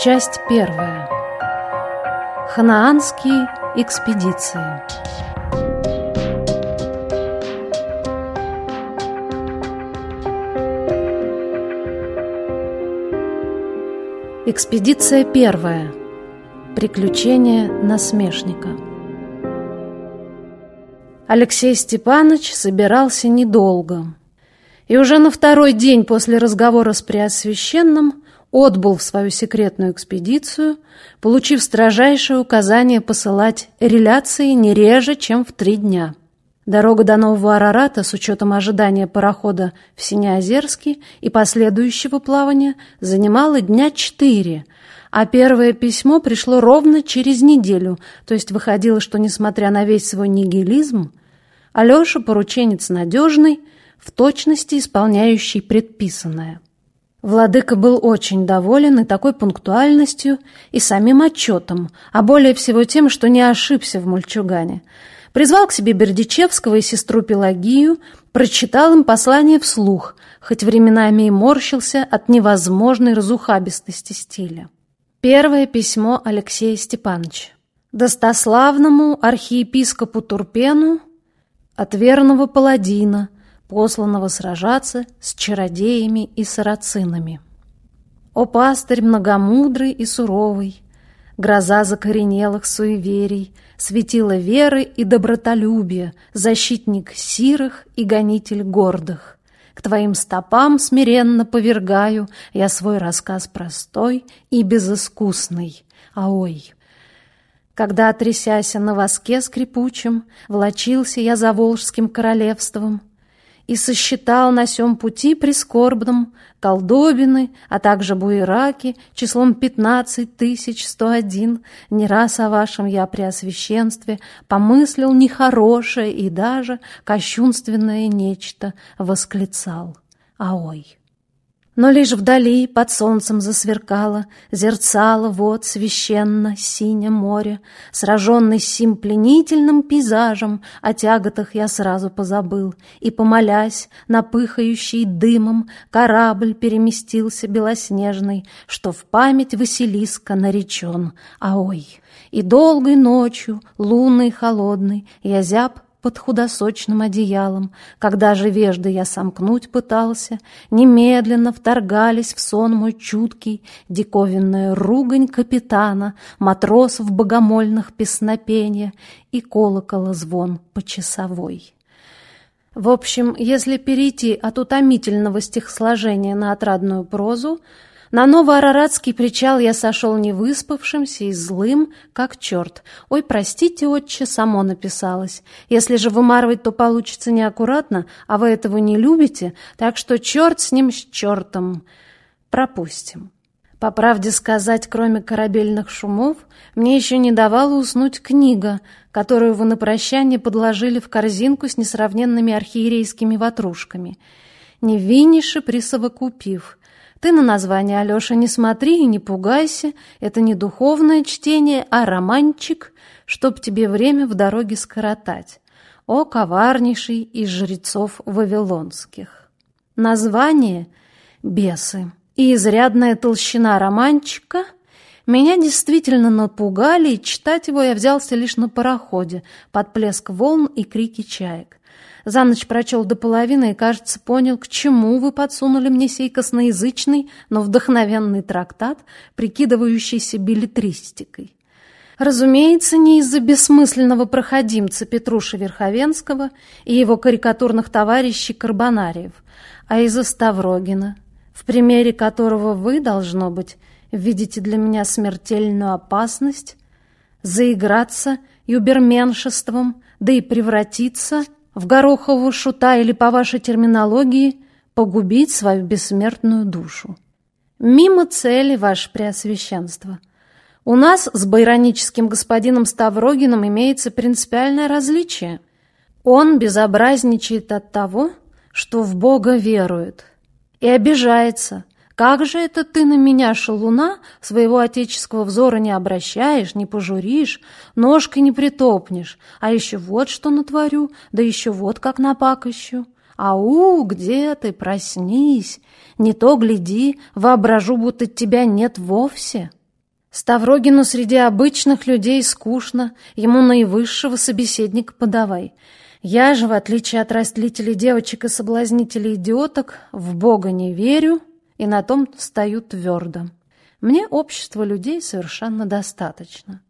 Часть первая. Ханаанские экспедиции. Экспедиция первая. Приключения насмешника. Алексей Степанович собирался недолго. И уже на второй день после разговора с Преосвященным отбыл в свою секретную экспедицию, получив строжайшее указание посылать реляции не реже, чем в три дня. Дорога до Нового Арарата с учетом ожидания парохода в Синеозерске и последующего плавания занимала дня четыре, а первое письмо пришло ровно через неделю, то есть выходило, что, несмотря на весь свой нигилизм, Алеша порученец надежный, в точности исполняющий предписанное. Владыка был очень доволен и такой пунктуальностью, и самим отчетом, а более всего тем, что не ошибся в мальчугане. Призвал к себе Бердичевского и сестру Пелагию, прочитал им послание вслух, хоть временами и морщился от невозможной разухабистости стиля. Первое письмо Алексея Степановича. Достославному архиепископу Турпену от верного паладина – посланного сражаться с чародеями и сарацинами. О пастырь многомудрый и суровый, гроза закоренелых суеверий, светила веры и добротолюбия, защитник сирых и гонитель гордых. К твоим стопам смиренно повергаю я свой рассказ простой и безыскусный. А ой! Когда, трясяся на воске скрипучем, влочился я за Волжским королевством, и сосчитал на сём пути прискорбном колдобины, а также буераки числом пятнадцать тысяч сто один. Не раз о вашем я преосвященстве помыслил нехорошее и даже кощунственное нечто восклицал. А ой! Но лишь вдали под солнцем засверкало, Зерцало вот священно синее море. Сраженный сим пленительным пейзажем, О тяготах я сразу позабыл, И, помолясь на пыхающий дымом, Корабль переместился белоснежный, Что в память Василиска наречен. А ой! И долгой ночью, лунной холодной, Я зяб под худосочным одеялом, когда же вежды я сомкнуть пытался, немедленно вторгались в сон мой чуткий, диковинная ругань капитана, матросов богомольных песнопения и колокола звон по часовой. В общем, если перейти от утомительного стихосложения на отрадную прозу, на Новоараратский причал я сошел невыспавшимся и злым, как черт. Ой, простите, отче, само написалось. Если же вымарывать, то получится неаккуратно, а вы этого не любите, так что черт с ним, с чертом. Пропустим. По правде сказать, кроме корабельных шумов, мне еще не давала уснуть книга, которую вы на прощание подложили в корзинку с несравненными архиерейскими ватрушками. Невиннейше присовокупив — ты на название, Алёша, не смотри и не пугайся. Это не духовное чтение, а романчик, чтоб тебе время в дороге скоротать. О, коварнейший из жрецов вавилонских. Название — «Бесы». И изрядная толщина романчика меня действительно напугали, и читать его я взялся лишь на пароходе, под плеск волн и крики чаек. За ночь прочел до половины и, кажется, понял, к чему вы подсунули мне сей косноязычный, но вдохновенный трактат, прикидывающийся билетристикой. Разумеется, не из-за бессмысленного проходимца Петруши Верховенского и его карикатурных товарищей Карбонариев, а из-за Ставрогина, в примере которого вы, должно быть, видите для меня смертельную опасность заиграться юберменшеством, да и превратиться – в горохового шута или, по вашей терминологии, погубить свою бессмертную душу. Мимо цели, ваше преосвященство. У нас с байроническим господином Ставрогиным имеется принципиальное различие. Он безобразничает от того, что в Бога верует, и обижается – как же это ты на меня, шалуна, своего отеческого взора не обращаешь, не пожуришь, ножкой не притопнешь, а еще вот что натворю, да еще вот как напакощу. Ау, где ты, проснись, не то гляди, воображу, будто тебя нет вовсе. Ставрогину среди обычных людей скучно, ему наивысшего собеседника подавай. Я же, в отличие от растлителей девочек и соблазнителей идиоток, в Бога не верю и на том стою твердо. Мне общества людей совершенно достаточно.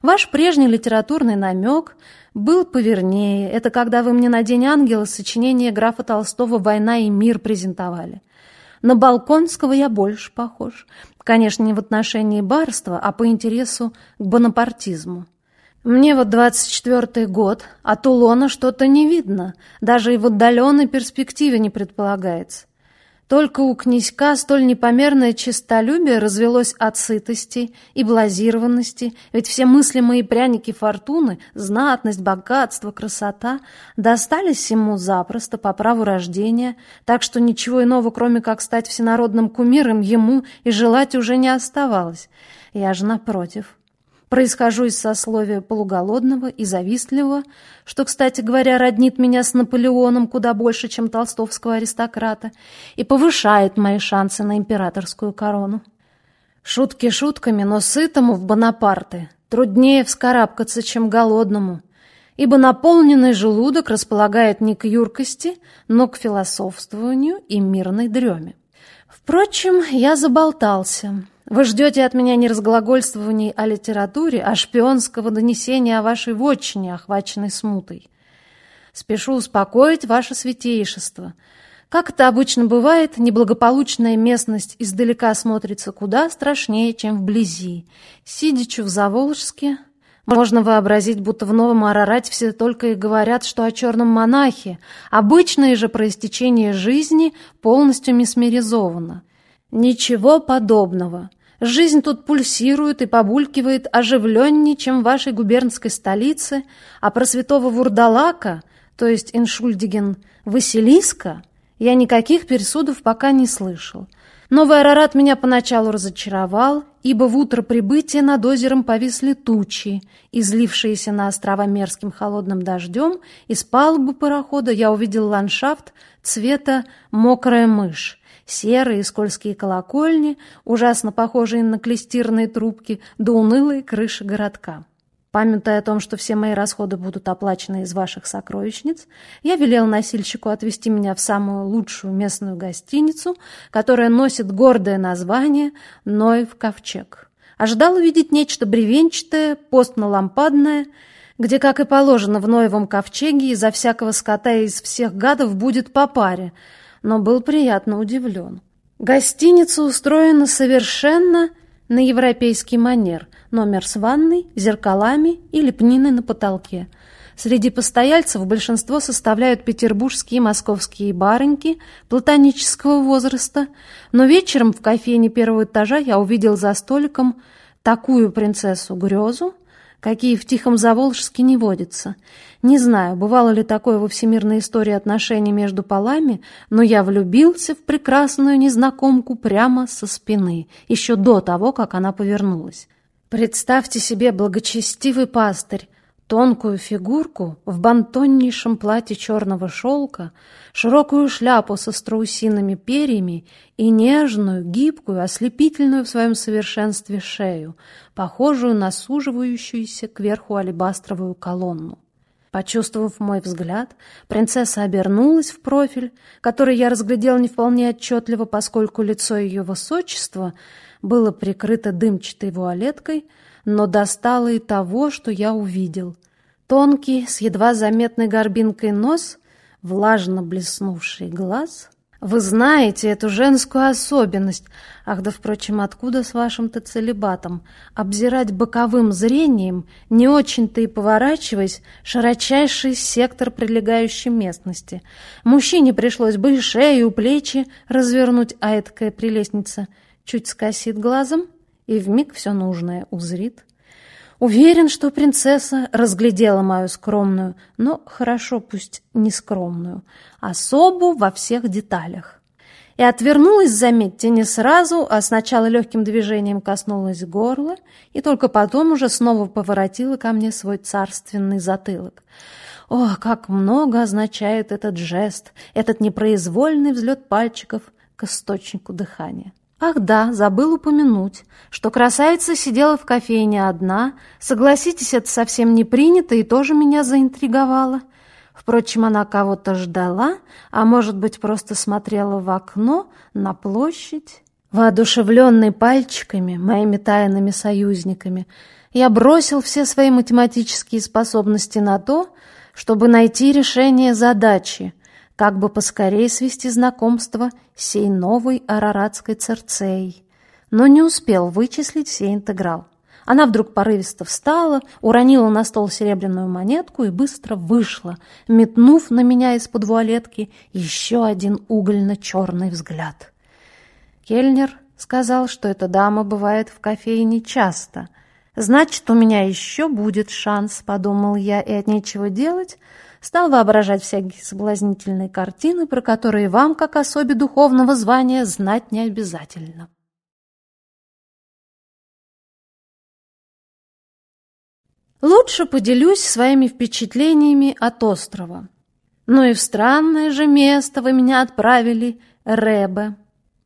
Ваш прежний литературный намек был повернее. Это когда вы мне на День ангела сочинение графа Толстого «Война и мир» презентовали. На Балконского я больше похож. Конечно, не в отношении барства, а по интересу к бонапартизму. Мне вот 24-й год, а Тулона что-то не видно, даже и в отдаленной перспективе не предполагается. Только у князька столь непомерное честолюбие развелось от сытости и блазированности, ведь все мыслимые пряники фортуны, знатность, богатство, красота достались ему запросто по праву рождения, так что ничего иного, кроме как стать всенародным кумиром, ему и желать уже не оставалось. Я же напротив. Происхожу из сословия полуголодного и завистливого, что, кстати говоря, роднит меня с Наполеоном куда больше, чем толстовского аристократа, и повышает мои шансы на императорскую корону. Шутки шутками, но сытому в Бонапарты труднее вскарабкаться, чем голодному, ибо наполненный желудок располагает не к юркости, но к философствованию и мирной дреме. Впрочем, я заболтался. Вы ждете от меня не разглагольствований о литературе, а шпионского донесения о вашей вотчине, охваченной смутой. Спешу успокоить ваше святейшество. Как это обычно бывает, неблагополучная местность издалека смотрится куда страшнее, чем вблизи. Сидячи в Заволжске, можно вообразить, будто в Новом Арарате все только и говорят, что о черном монахе. Обычное же проистечение жизни полностью месмеризовано. Ничего подобного. Жизнь тут пульсирует и побулькивает оживленнее, чем в вашей губернской столице, а про святого Вурдалака, то есть Иншульдиген Василиска, я никаких пересудов пока не слышал. Новый Арарат меня поначалу разочаровал, ибо в утро прибытия над озером повисли тучи, излившиеся на острова мерзким холодным дождем, из палубы парохода я увидел ландшафт цвета мокрая мышь, серые скользкие колокольни, ужасно похожие на клестирные трубки, до унылой крыши городка. Памятая о том, что все мои расходы будут оплачены из ваших сокровищниц, я велел носильщику отвезти меня в самую лучшую местную гостиницу, которая носит гордое название «Ноев ковчег». Ожидал увидеть нечто бревенчатое, постно-лампадное, где, как и положено в Ноевом ковчеге, изо всякого скота и из всех гадов будет по паре — но был приятно удивлен. Гостиница устроена совершенно на европейский манер. Номер с ванной, зеркалами и лепниной на потолке. Среди постояльцев большинство составляют петербургские и московские барыньки платонического возраста, но вечером в кофейне первого этажа я увидел за столиком такую принцессу Грезу, какие в Тихом Заволжске не водятся. Не знаю, бывало ли такое во всемирной истории отношений между полами, но я влюбился в прекрасную незнакомку прямо со спины, еще до того, как она повернулась. Представьте себе благочестивый пастырь, Тонкую фигурку в бантоннейшем платье черного шелка, широкую шляпу со страусиными перьями и нежную, гибкую, ослепительную в своем совершенстве шею, похожую на суживающуюся кверху алебастровую колонну. Почувствовав мой взгляд, принцесса обернулась в профиль, который я разглядел не вполне отчетливо, поскольку лицо ее высочества было прикрыто дымчатой вуалеткой, но достало и того, что я увидел. Тонкий, с едва заметной горбинкой нос, влажно блеснувший глаз. Вы знаете эту женскую особенность. Ах, да, впрочем, откуда с вашим-то целебатом? Обзирать боковым зрением, не очень-то и поворачиваясь, широчайший сектор прилегающей местности. Мужчине пришлось бы шею, и плечи развернуть, а эткая прелестница чуть скосит глазом — и вмиг все нужное узрит. Уверен, что принцесса разглядела мою скромную, но хорошо, пусть не скромную, особу во всех деталях. И отвернулась, заметьте, не сразу, а сначала легким движением коснулась горла, и только потом уже снова поворотила ко мне свой царственный затылок. О, как много означает этот жест, этот непроизвольный взлет пальчиков к источнику дыхания. Ах да, забыл упомянуть, что красавица сидела в кофейне одна. Согласитесь, это совсем не принято и тоже меня заинтриговало. Впрочем, она кого-то ждала, а может быть, просто смотрела в окно на площадь. Воодушевленный пальчиками, моими тайными союзниками, я бросил все свои математические способности на то, чтобы найти решение задачи, как бы поскорее свести знакомство с сей новой араратской церцеей, но не успел вычислить все интеграл. Она вдруг порывисто встала, уронила на стол серебряную монетку и быстро вышла, метнув на меня из-под вуалетки еще один угольно-черный взгляд. Кельнер сказал, что эта дама бывает в кофейне часто. «Значит, у меня еще будет шанс», — подумал я, и от нечего делать — стал воображать всякие соблазнительные картины, про которые вам, как особе духовного звания, знать не обязательно. Лучше поделюсь своими впечатлениями от острова. Ну и в странное же место вы меня отправили, Ребе.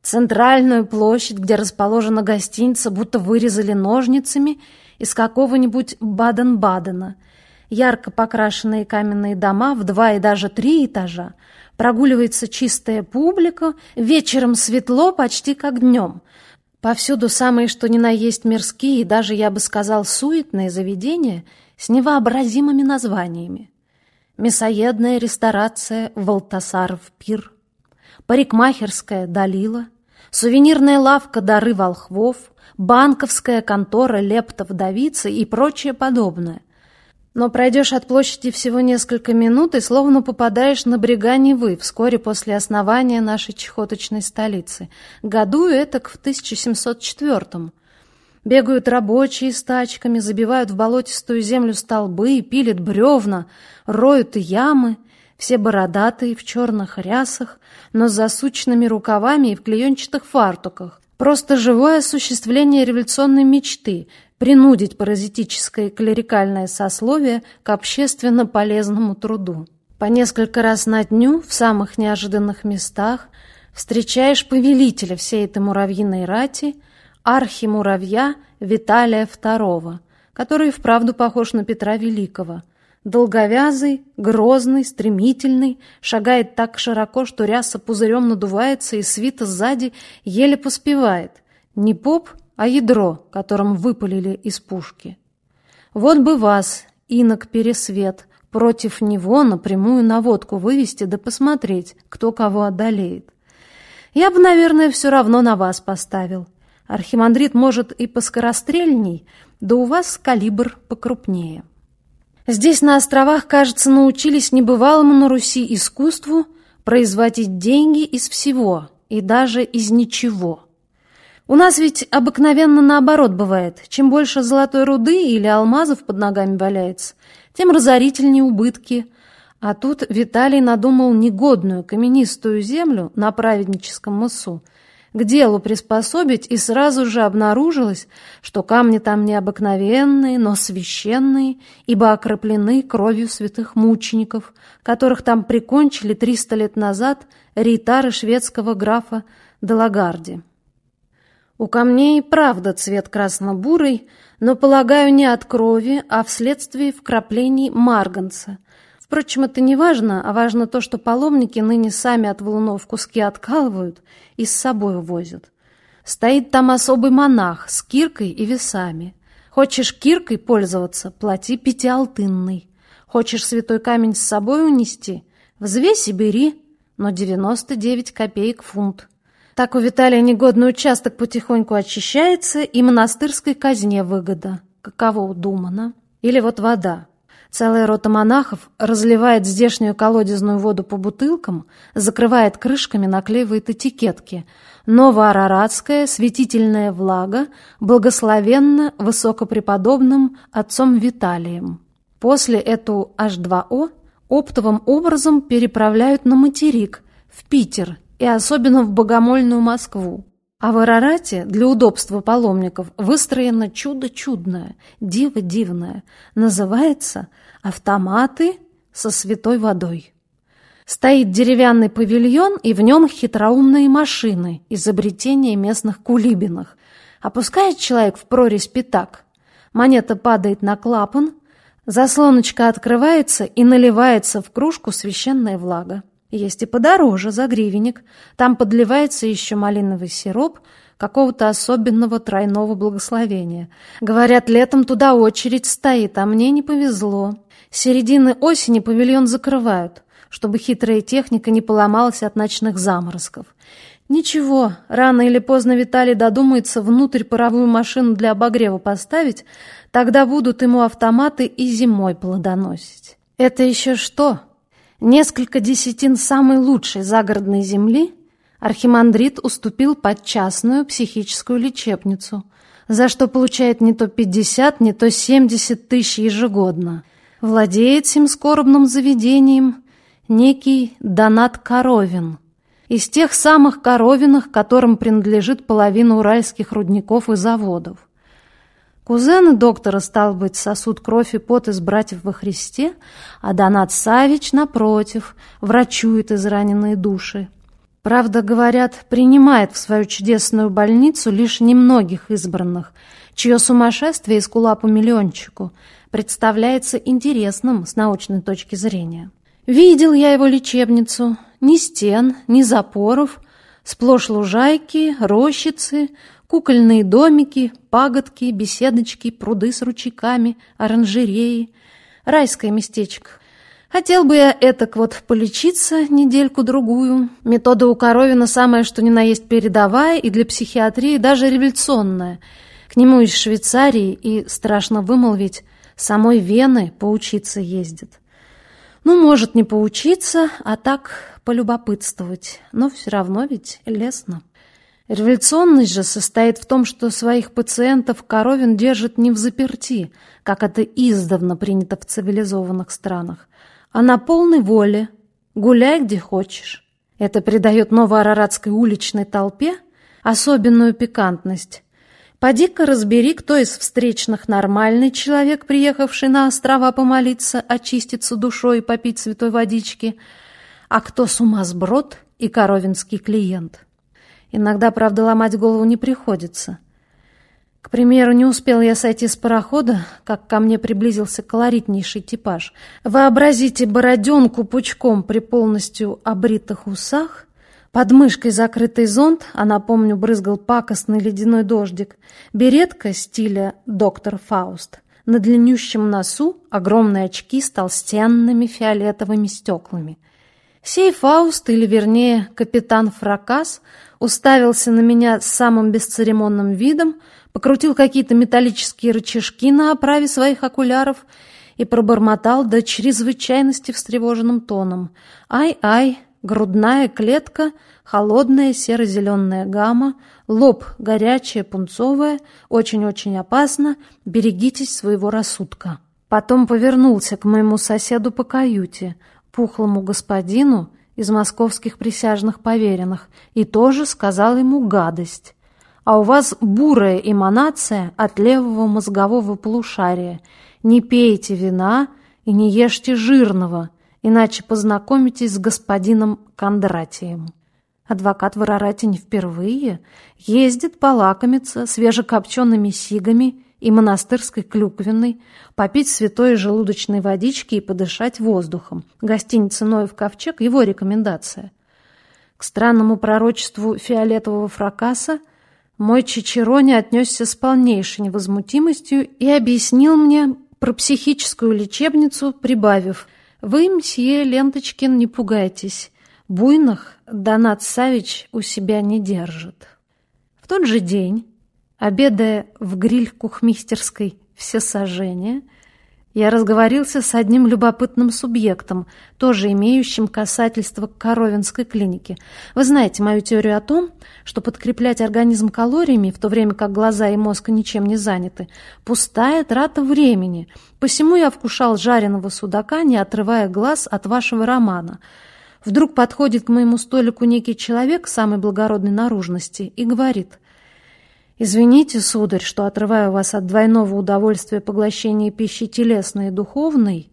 Центральную площадь, где расположена гостиница, будто вырезали ножницами из какого-нибудь Баден-Бадена — ярко покрашенные каменные дома в два и даже три этажа, прогуливается чистая публика, вечером светло почти как днем. Повсюду самые что ни на есть мирские даже, я бы сказал, суетные заведения с невообразимыми названиями. Мясоедная ресторация «Валтасаров пир», парикмахерская «Далила», сувенирная лавка «Дары волхвов», банковская контора «Лептов-Давицы» и прочее подобное – но пройдешь от площади всего несколько минут и словно попадаешь на брега Невы вскоре после основания нашей чехоточной столицы. Году это в 1704-м. Бегают рабочие с тачками, забивают в болотистую землю столбы, пилят бревна, роют ямы. Все бородатые, в черных рясах, но с засученными рукавами и в клеенчатых фартуках. Просто живое осуществление революционной мечты, принудить паразитическое клерикальное сословие к общественно полезному труду. По несколько раз на дню в самых неожиданных местах встречаешь повелителя всей этой муравьиной рати, архимуравья Виталия II, который вправду похож на Петра Великого. Долговязый, грозный, стремительный, шагает так широко, что ряса пузырем надувается и свита сзади еле поспевает. Не поп, а ядро, которым выпалили из пушки. Вот бы вас, инок Пересвет, против него напрямую наводку вывести да посмотреть, кто кого одолеет. Я бы, наверное, все равно на вас поставил. Архимандрит, может, и поскорострельней, да у вас калибр покрупнее. Здесь на островах, кажется, научились небывалому на Руси искусству производить деньги из всего и даже из ничего. У нас ведь обыкновенно наоборот бывает. Чем больше золотой руды или алмазов под ногами валяется, тем разорительнее убытки. А тут Виталий надумал негодную каменистую землю на праведническом мысу к делу приспособить, и сразу же обнаружилось, что камни там необыкновенные, но священные, ибо окроплены кровью святых мучеников, которых там прикончили триста лет назад рейтары шведского графа Делагарди. У камней правда цвет красно-бурый, но, полагаю, не от крови, а вследствие вкраплений марганца. Впрочем, это не важно, а важно то, что паломники ныне сами от валунов куски откалывают и с собой возят. Стоит там особый монах с киркой и весами. Хочешь киркой пользоваться, плати пятиалтынный. Хочешь святой камень с собой унести, взвесь и бери, но 99 копеек фунт. Так у Виталия негодный участок потихоньку очищается, и монастырской казне выгода. Каково удумано. Или вот вода. Целая рота монахов разливает здешнюю колодезную воду по бутылкам, закрывает крышками, наклеивает этикетки. Новоараратская святительная влага благословенна высокопреподобным отцом Виталием. После эту H2O оптовым образом переправляют на материк, в Питер, и особенно в богомольную Москву. А в Арарате для удобства паломников выстроено чудо чудное, диво дивное. Называется «Автоматы со святой водой». Стоит деревянный павильон, и в нем хитроумные машины, изобретения местных кулибинах. Опускает человек в прорезь пятак. Монета падает на клапан, заслоночка открывается и наливается в кружку священная влага. Есть и подороже, за гривенник. Там подливается еще малиновый сироп какого-то особенного тройного благословения. Говорят, летом туда очередь стоит, а мне не повезло. С середины осени павильон закрывают чтобы хитрая техника не поломалась от ночных заморозков. Ничего, рано или поздно Виталий додумается внутрь паровую машину для обогрева поставить, тогда будут ему автоматы и зимой плодоносить. Это еще что? Несколько десятин самой лучшей загородной земли архимандрит уступил под частную психическую лечебницу, за что получает не то 50, не то 70 тысяч ежегодно. Владеет всем скорбным заведением некий Донат Коровин, из тех самых Коровиных, которым принадлежит половина уральских рудников и заводов. Кузены доктора, стал быть, сосуд кровь и пот из братьев во Христе, а Донат Савич, напротив, врачует израненные души. Правда, говорят, принимает в свою чудесную больницу лишь немногих избранных, чье сумасшествие из кулапу миллиончику представляется интересным с научной точки зрения. Видел я его лечебницу. Ни стен, ни запоров, сплошь лужайки, рощицы, кукольные домики, пагодки, беседочки, пруды с ручейками, оранжереи. Райское местечко. Хотел бы я этак вот полечиться недельку-другую. Метода у Коровина самая что ни на есть передовая и для психиатрии даже революционная. К нему из Швейцарии и, страшно вымолвить, самой Вены поучиться ездит. Ну, может, не поучиться, а так полюбопытствовать. Но все равно ведь лестно. Революционность же состоит в том, что своих пациентов Коровин держит не в заперти, как это издавна принято в цивилизованных странах, а на полной воле. Гуляй где хочешь. Это придает новоараратской уличной толпе особенную пикантность. Поди-ка разбери, кто из встречных нормальный человек, приехавший на острова помолиться, очиститься душой и попить святой водички, а кто сумасброд и коровинский клиент. Иногда, правда, ломать голову не приходится. К примеру, не успел я сойти с парохода, как ко мне приблизился колоритнейший типаж. Вообразите бороденку пучком при полностью обритых усах — под мышкой закрытый зонт, а напомню, брызгал пакостный ледяной дождик, беретка стиля «Доктор Фауст», на длиннющем носу огромные очки с толстенными фиолетовыми стеклами. Сей Фауст, или вернее капитан Фракас, уставился на меня с самым бесцеремонным видом, покрутил какие-то металлические рычажки на оправе своих окуляров и пробормотал до чрезвычайности встревоженным тоном. «Ай-ай, Грудная клетка, холодная серо-зеленая гамма, лоб горячая, пунцовая, очень-очень опасно, берегитесь своего рассудка. Потом повернулся к моему соседу по каюте, пухлому господину из московских присяжных поверенных, и тоже сказал ему гадость. А у вас бурая эманация от левого мозгового полушария. Не пейте вина и не ешьте жирного – иначе познакомитесь с господином Кондратием. Адвокат в Арарате не впервые, ездит полакомиться свежекопчеными сигами и монастырской клюквенной, попить святой желудочной водички и подышать воздухом. Гостиница «Ноев ковчег» — его рекомендация. К странному пророчеству фиолетового фракаса мой Чичерони отнесся с полнейшей невозмутимостью и объяснил мне про психическую лечебницу, прибавив — вы, мсье Ленточкин, не пугайтесь. Буйных Донат Савич у себя не держит. В тот же день, обедая в гриль-кухмистерской всесожжения, я разговорился с одним любопытным субъектом, тоже имеющим касательство к Коровинской клинике. Вы знаете мою теорию о том, что подкреплять организм калориями, в то время как глаза и мозг ничем не заняты, пустая трата времени. Посему я вкушал жареного судака, не отрывая глаз от вашего романа. Вдруг подходит к моему столику некий человек самой благородной наружности и говорит – Извините, сударь, что отрываю вас от двойного удовольствия поглощения пищи телесной и духовной,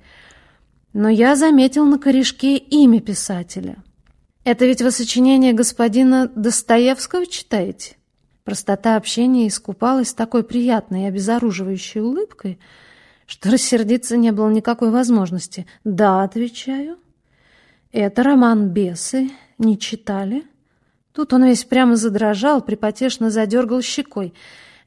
Но я заметил на корешке имя писателя. Это ведь вы сочинение господина Достоевского читаете? Простота общения искупалась такой приятной и обезоруживающей улыбкой, что рассердиться не было никакой возможности. «Да», — отвечаю. «Это роман «Бесы». Не читали?» Тут он весь прямо задрожал, припотешно задергал щекой.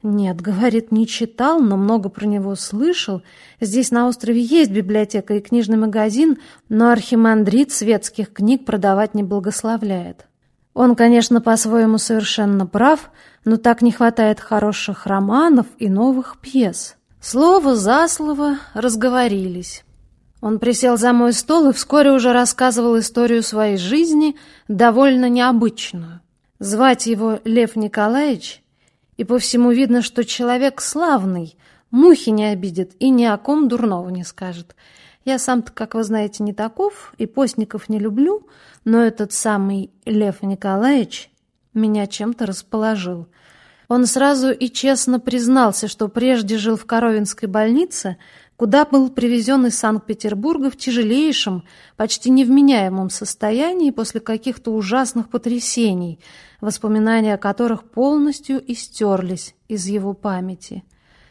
«Нет, — говорит, — не читал, но много про него слышал. Здесь на острове есть библиотека и книжный магазин, но архимандрит светских книг продавать не благословляет. Он, конечно, по-своему совершенно прав, но так не хватает хороших романов и новых пьес». Слово за слово разговорились. Он присел за мой стол и вскоре уже рассказывал историю своей жизни, довольно необычную. Звать его Лев Николаевич, и по всему видно, что человек славный, мухи не обидит и ни о ком дурного не скажет. Я сам-то, как вы знаете, не таков и постников не люблю, но этот самый Лев Николаевич меня чем-то расположил. Он сразу и честно признался, что прежде жил в Коровинской больнице, куда был привезен из Санкт-Петербурга в тяжелейшем, почти невменяемом состоянии после каких-то ужасных потрясений, воспоминания о которых полностью истерлись из его памяти.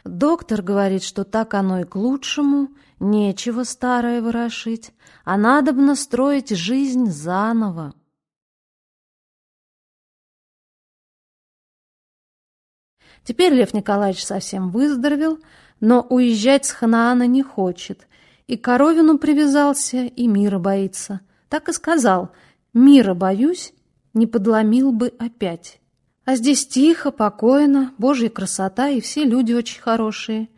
Доктор говорит, что так оно и к лучшему, нечего старое ворошить, а надобно строить жизнь заново. Теперь Лев Николаевич совсем выздоровел, но уезжать с Ханаана не хочет. И коровину привязался, и мира боится. Так и сказал, мира боюсь, не подломил бы опять. А здесь тихо, покойно, божья красота, и все люди очень хорошие.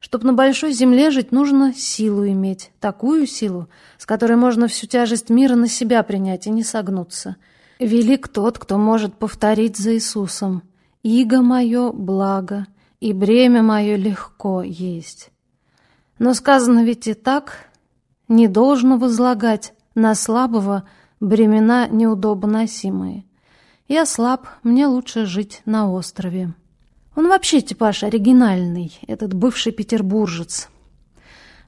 Чтоб на большой земле жить, нужно силу иметь, такую силу, с которой можно всю тяжесть мира на себя принять и не согнуться. Велик тот, кто может повторить за Иисусом. Иго мое благо, и бремя мое легко есть. Но сказано ведь и так, не должно возлагать на слабого бремена неудобоносимые. Я слаб, мне лучше жить на острове. Он вообще типаж оригинальный, этот бывший петербуржец.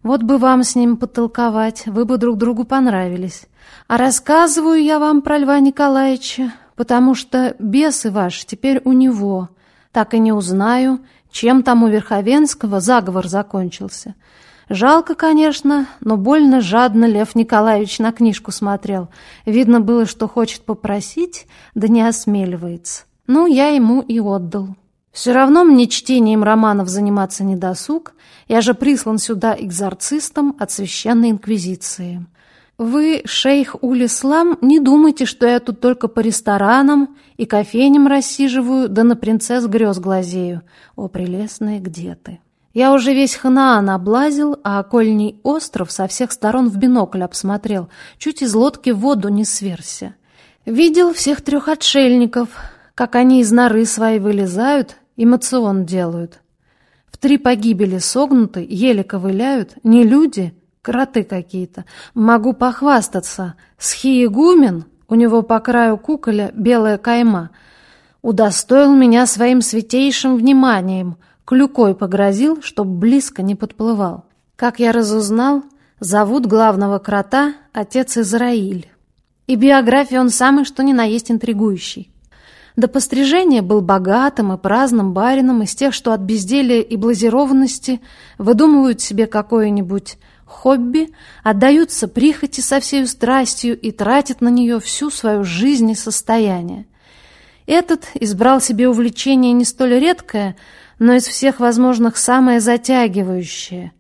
Вот бы вам с ним потолковать, вы бы друг другу понравились. А рассказываю я вам про Льва Николаевича, потому что бесы ваш теперь у него. Так и не узнаю, чем там у Верховенского заговор закончился. Жалко, конечно, но больно жадно Лев Николаевич на книжку смотрел. Видно было, что хочет попросить, да не осмеливается. Ну, я ему и отдал. Все равно мне чтением романов заниматься не досуг, я же прислан сюда экзорцистом от Священной Инквизиции. Вы, шейх Улислам, не думайте, что я тут только по ресторанам и кофейням рассиживаю, да на принцесс грез глазею. О, прелестная, где ты? Я уже весь Ханаан облазил, а окольний остров со всех сторон в бинокль обсмотрел, чуть из лодки в воду не сверся. Видел всех трех отшельников, как они из норы своей вылезают и мацион делают. В три погибели согнуты, еле ковыляют, не люди — Кроты какие-то. Могу похвастаться. Схиегумен, у него по краю куколя белая кайма, удостоил меня своим святейшим вниманием, клюкой погрозил, чтоб близко не подплывал. Как я разузнал, зовут главного крота отец Израиль. И биография он самый что ни на есть интригующий. До пострижения был богатым и праздным барином из тех, что от безделия и блазированности выдумывают себе какое-нибудь хобби, отдаются прихоти со всей страстью и тратят на нее всю свою жизнь и состояние. Этот избрал себе увлечение не столь редкое, но из всех возможных самое затягивающее.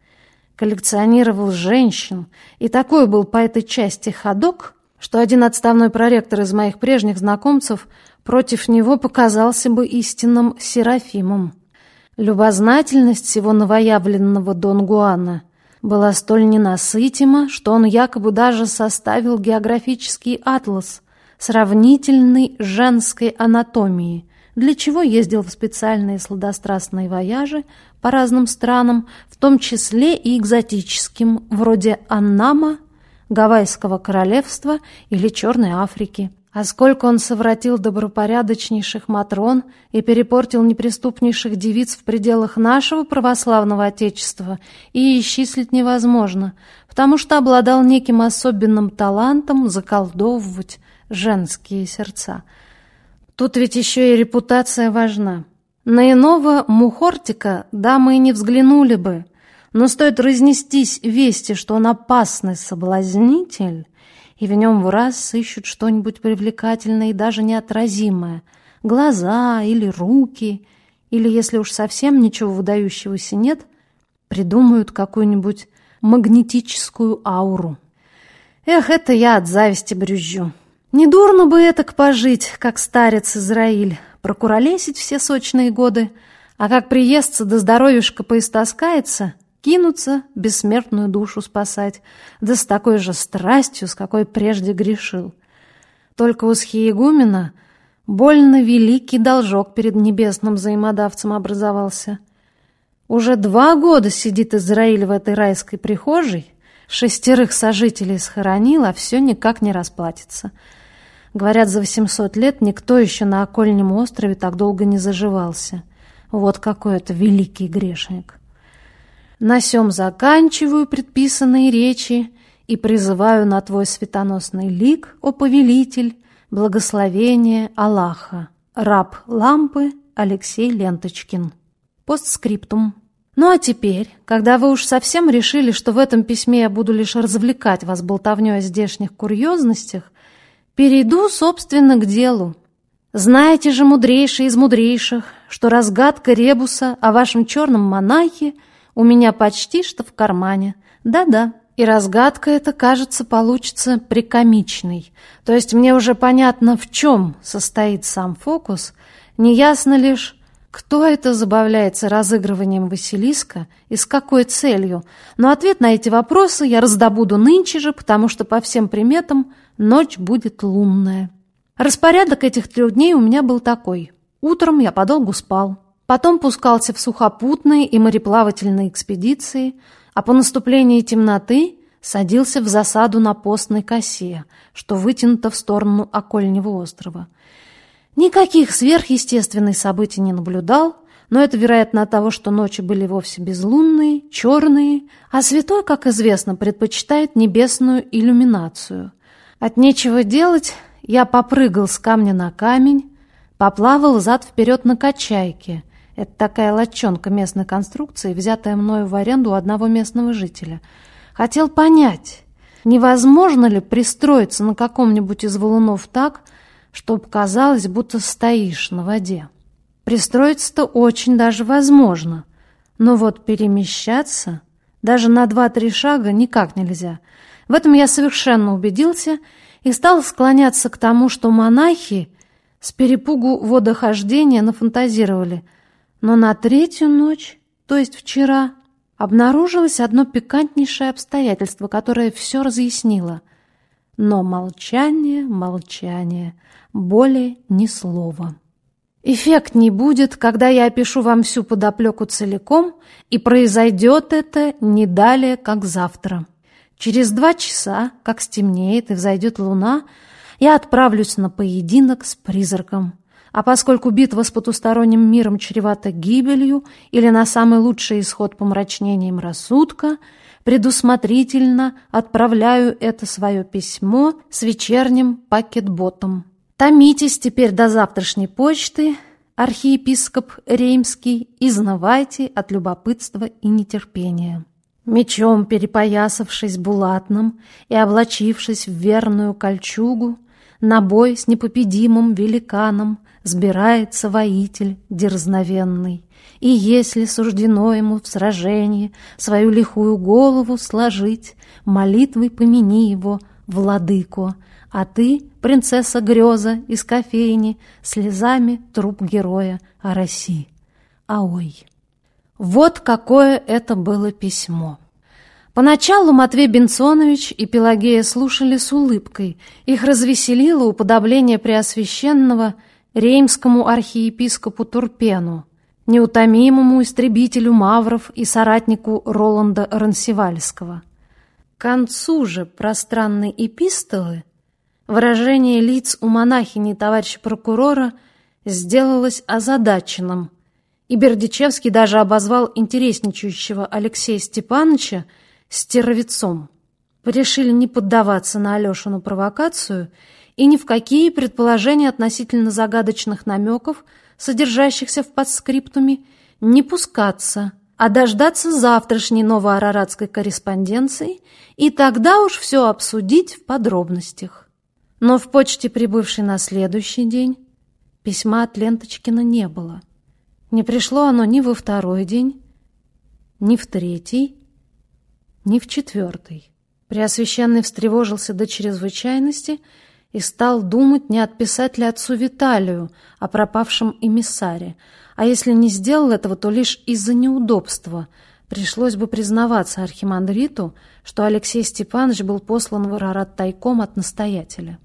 Коллекционировал женщин, и такой был по этой части ходок, что один отставной проректор из моих прежних знакомцев против него показался бы истинным Серафимом. Любознательность всего новоявленного Дон Гуана — была столь ненасытима, что он якобы даже составил географический атлас, сравнительный женской анатомии, для чего ездил в специальные сладострастные вояжи по разным странам, в том числе и экзотическим, вроде Аннама, Гавайского королевства или Черной Африки. А сколько он совратил добропорядочнейших матрон и перепортил неприступнейших девиц в пределах нашего православного Отечества, и исчислить невозможно, потому что обладал неким особенным талантом заколдовывать женские сердца. Тут ведь еще и репутация важна. На иного мухортика дамы и не взглянули бы, но стоит разнестись вести, что он опасный соблазнитель, и в нем в раз сыщут что-нибудь привлекательное и даже неотразимое. Глаза или руки, или, если уж совсем ничего выдающегося нет, придумают какую-нибудь магнетическую ауру. Эх, это я от зависти брюзжу. Недурно бы этак пожить, как старец Израиль, прокуролесить все сочные годы, а как приестся да здоровьюшка поистаскается, кинуться бессмертную душу спасать, да с такой же страстью, с какой прежде грешил. Только у схиегумена больно великий должок перед небесным взаимодавцем образовался. Уже два года сидит Израиль в этой райской прихожей, шестерых сожителей схоронил, а все никак не расплатится — Говорят, за 800 лет никто еще на окольнем острове так долго не заживался. Вот какой это великий грешник. На сём заканчиваю предписанные речи и призываю на твой светоносный лик, о повелитель, благословение Аллаха. Раб лампы Алексей Ленточкин. Постскриптум. Ну а теперь, когда вы уж совсем решили, что в этом письме я буду лишь развлекать вас болтовнёй о здешних курьезностях, Перейду, собственно, к делу. Знаете же, мудрейший из мудрейших, что разгадка ребуса о вашем черном монахе у меня почти что в кармане. Да-да, и разгадка эта, кажется, получится прикомичной. То есть мне уже понятно, в чем состоит сам фокус. Неясно лишь, кто это забавляется разыгрыванием Василиска и с какой целью. Но ответ на эти вопросы я раздобуду нынче же, потому что по всем приметам – Ночь будет лунная. Распорядок этих трех дней у меня был такой. Утром я подолгу спал. Потом пускался в сухопутные и мореплавательные экспедиции, а по наступлении темноты садился в засаду на постной косе, что вытянуто в сторону окольнего острова. Никаких сверхъестественных событий не наблюдал, но это, вероятно, от того, что ночи были вовсе безлунные, черные, а святой, как известно, предпочитает небесную иллюминацию – от нечего делать я попрыгал с камня на камень, поплавал зад-вперед на качайке. Это такая лодчонка местной конструкции, взятая мною в аренду у одного местного жителя. Хотел понять, невозможно ли пристроиться на каком-нибудь из валунов так, чтобы казалось, будто стоишь на воде. Пристроиться-то очень даже возможно, но вот перемещаться даже на два-три шага никак нельзя — в этом я совершенно убедился и стал склоняться к тому, что монахи с перепугу водохождения нафантазировали. Но на третью ночь, то есть вчера, обнаружилось одно пикантнейшее обстоятельство, которое все разъяснило. Но молчание, молчание, более ни слова. Эффект не будет, когда я опишу вам всю подоплеку целиком, и произойдет это не далее, как завтра. Через два часа, как стемнеет и взойдет луна, я отправлюсь на поединок с призраком. А поскольку битва с потусторонним миром чревата гибелью или на самый лучший исход помрачнением рассудка, предусмотрительно отправляю это свое письмо с вечерним пакетботом. Томитесь теперь до завтрашней почты, архиепископ Реймский, изнавайте от любопытства и нетерпения. Мечом перепоясавшись булатным и облачившись в верную кольчугу, на бой с непобедимым великаном сбирается воитель дерзновенный. И если суждено ему в сражении свою лихую голову сложить, молитвой помяни его, владыко, а ты, принцесса Греза из кофейни, слезами труп героя ороси. Аой! Вот какое это было письмо. Поначалу Матвей Бенсонович и Пелагея слушали с улыбкой. Их развеселило уподобление Преосвященного реймскому архиепископу Турпену, неутомимому истребителю мавров и соратнику Роланда Рансевальского. К концу же пространной эпистолы выражение лиц у монахини товарища прокурора сделалось озадаченным – и Бердичевский даже обозвал интересничающего Алексея Степановича стервецом. Решили не поддаваться на Алешину провокацию и ни в какие предположения относительно загадочных намеков, содержащихся в подскриптуме, не пускаться, а дождаться завтрашней новоараратской корреспонденции и тогда уж все обсудить в подробностях. Но в почте, прибывшей на следующий день, письма от Ленточкина не было. Не пришло оно ни во второй день, ни в третий, ни в четвертый. Преосвященный встревожился до чрезвычайности и стал думать, не отписать ли отцу Виталию о пропавшем эмиссаре, а если не сделал этого, то лишь из-за неудобства. Пришлось бы признаваться архимандриту, что Алексей Степанович был послан в Арарат тайком от настоятеля.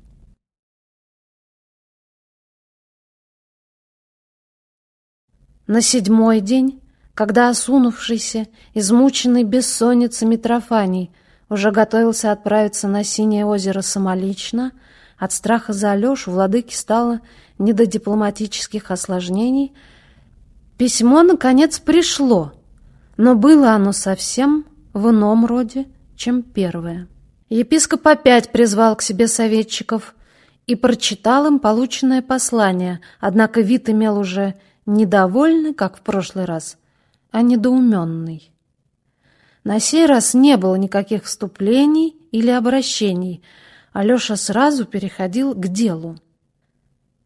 На седьмой день, когда осунувшийся, измученный бессонницей Митрофаний уже готовился отправиться на Синее озеро самолично, от страха за Алешу владыке стало не до дипломатических осложнений. Письмо, наконец, пришло, но было оно совсем в ином роде, чем первое. Епископ опять призвал к себе советчиков и прочитал им полученное послание, однако вид имел уже недовольный, как в прошлый раз, а недоуменный. На сей раз не было никаких вступлений или обращений. Алеша сразу переходил к делу.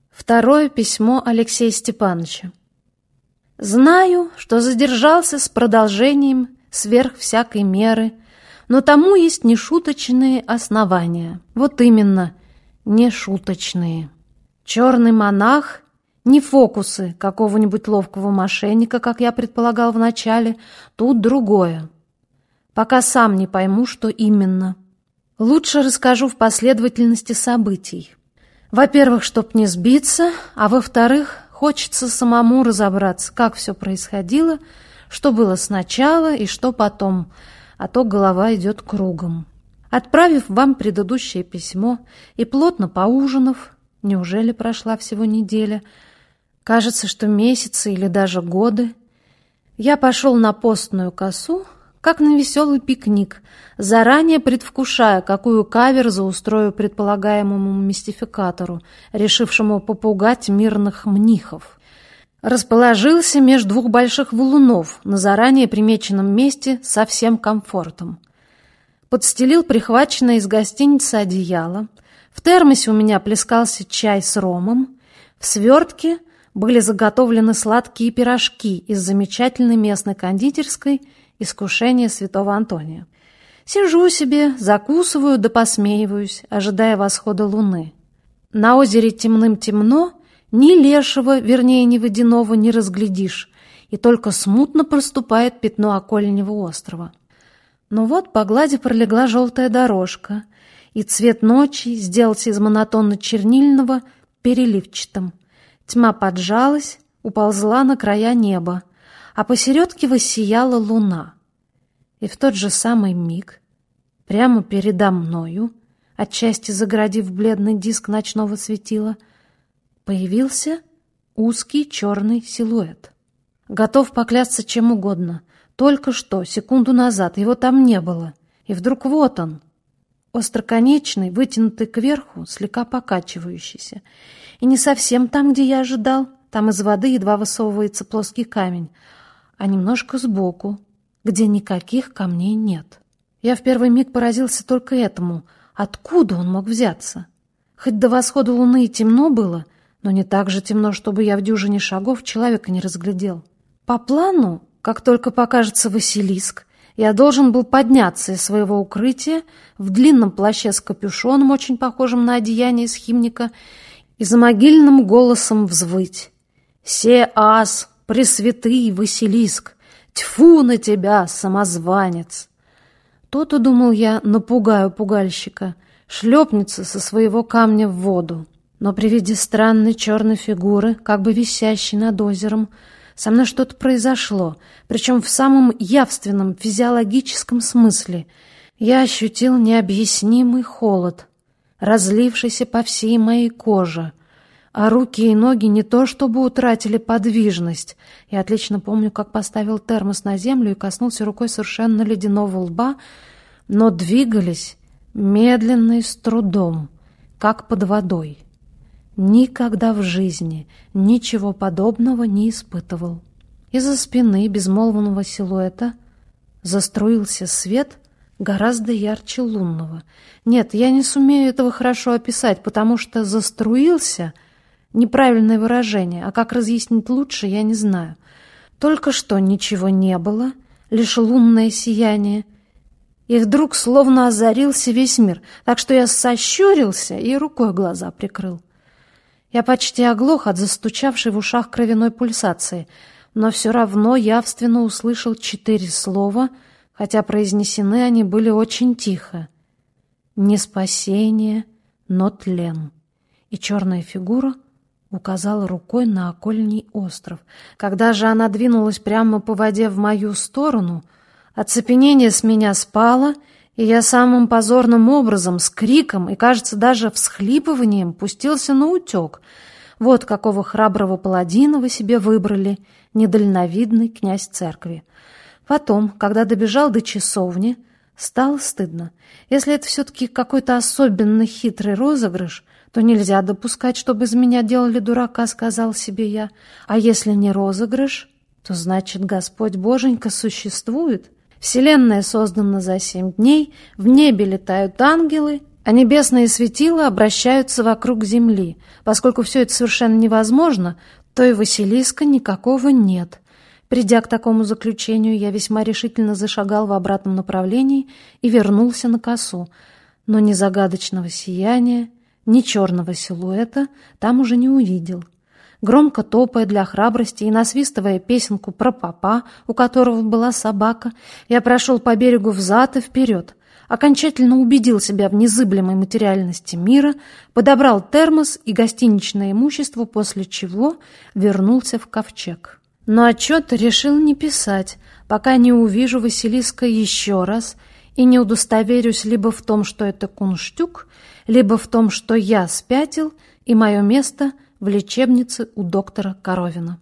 Второе письмо Алексея Степановича. «Знаю, что задержался с продолжением сверх всякой меры, но тому есть нешуточные основания. Вот именно, нешуточные. Черный монах не фокусы какого-нибудь ловкого мошенника, как я предполагал вначале, тут другое пока сам не пойму, что именно. Лучше расскажу в последовательности событий. Во-первых, чтоб не сбиться, а во-вторых, хочется самому разобраться, как все происходило, что было сначала и что потом, а то голова идет кругом. Отправив вам предыдущее письмо и плотно поужинав, неужели прошла всего неделя, кажется, что месяцы или даже годы, я пошел на постную косу, как на веселый пикник, заранее предвкушая, какую каверзу устрою предполагаемому мистификатору, решившему попугать мирных мнихов. Расположился между двух больших валунов на заранее примеченном месте со всем комфортом. Подстелил прихваченное из гостиницы одеяло, в термосе у меня плескался чай с ромом, в свертке были заготовлены сладкие пирожки из замечательной местной кондитерской – Искушение святого Антония. Сижу себе, закусываю да посмеиваюсь, ожидая восхода луны. На озере темным-темно, ни лешего, вернее, ни водяного не разглядишь, и только смутно проступает пятно окольнего острова. Но вот по глади пролегла желтая дорожка, и цвет ночи сделался из монотонно-чернильного переливчатым. Тьма поджалась, уползла на края неба, а посередке воссияла луна. И в тот же самый миг, прямо передо мною, отчасти заградив бледный диск ночного светила, появился узкий черный силуэт. Готов поклясться чем угодно. Только что, секунду назад, его там не было. И вдруг вот он, остроконечный, вытянутый кверху, слегка покачивающийся. И не совсем там, где я ожидал. Там из воды едва высовывается плоский камень, а немножко сбоку, где никаких камней нет. Я в первый миг поразился только этому. Откуда он мог взяться? Хоть до восхода луны и темно было, но не так же темно, чтобы я в дюжине шагов человека не разглядел. По плану, как только покажется Василиск, я должен был подняться из своего укрытия в длинном плаще с капюшоном, очень похожим на одеяние схимника, и за могильным голосом взвыть. «Се ас, Пресвятый Василиск! Тьфу на тебя, самозванец!» То-то, думал я, напугаю пугальщика, шлепнется со своего камня в воду. Но при виде странной черной фигуры, как бы висящей над озером, со мной что-то произошло, причем в самом явственном физиологическом смысле. Я ощутил необъяснимый холод, разлившийся по всей моей коже — а руки и ноги не то чтобы утратили подвижность. Я отлично помню, как поставил термос на землю и коснулся рукой совершенно ледяного лба, но двигались медленно и с трудом, как под водой. Никогда в жизни ничего подобного не испытывал. Из-за спины безмолвного силуэта заструился свет гораздо ярче лунного. Нет, я не сумею этого хорошо описать, потому что «заструился» — неправильное выражение, а как разъяснить лучше, я не знаю. Только что ничего не было, лишь лунное сияние, и вдруг словно озарился весь мир, так что я сощурился и рукой глаза прикрыл. Я почти оглох от застучавшей в ушах кровяной пульсации, но все равно явственно услышал четыре слова, хотя произнесены они были очень тихо. «Не спасение, но тлен». И черная фигура указала рукой на окольний остров. Когда же она двинулась прямо по воде в мою сторону — Оцепенение с меня спало, и я самым позорным образом, с криком и, кажется, даже всхлипыванием пустился на утек. Вот какого храброго паладина вы себе выбрали, недальновидный князь церкви. Потом, когда добежал до часовни, стало стыдно. Если это все-таки какой-то особенно хитрый розыгрыш, то нельзя допускать, чтобы из меня делали дурака, сказал себе я. А если не розыгрыш, то значит Господь Боженька существует. Вселенная создана за семь дней, в небе летают ангелы, а небесные светила обращаются вокруг Земли. Поскольку все это совершенно невозможно, то и Василиска никакого нет. Придя к такому заключению, я весьма решительно зашагал в обратном направлении и вернулся на косу. Но ни загадочного сияния, ни черного силуэта там уже не увидел громко топая для храбрости и насвистывая песенку про папа, у которого была собака, я прошел по берегу взад и вперед, окончательно убедил себя в незыблемой материальности мира, подобрал термос и гостиничное имущество, после чего вернулся в ковчег. Но отчет решил не писать, пока не увижу Василиска еще раз и не удостоверюсь либо в том, что это кунштюк, либо в том, что я спятил, и мое место в лечебнице у доктора Коровина.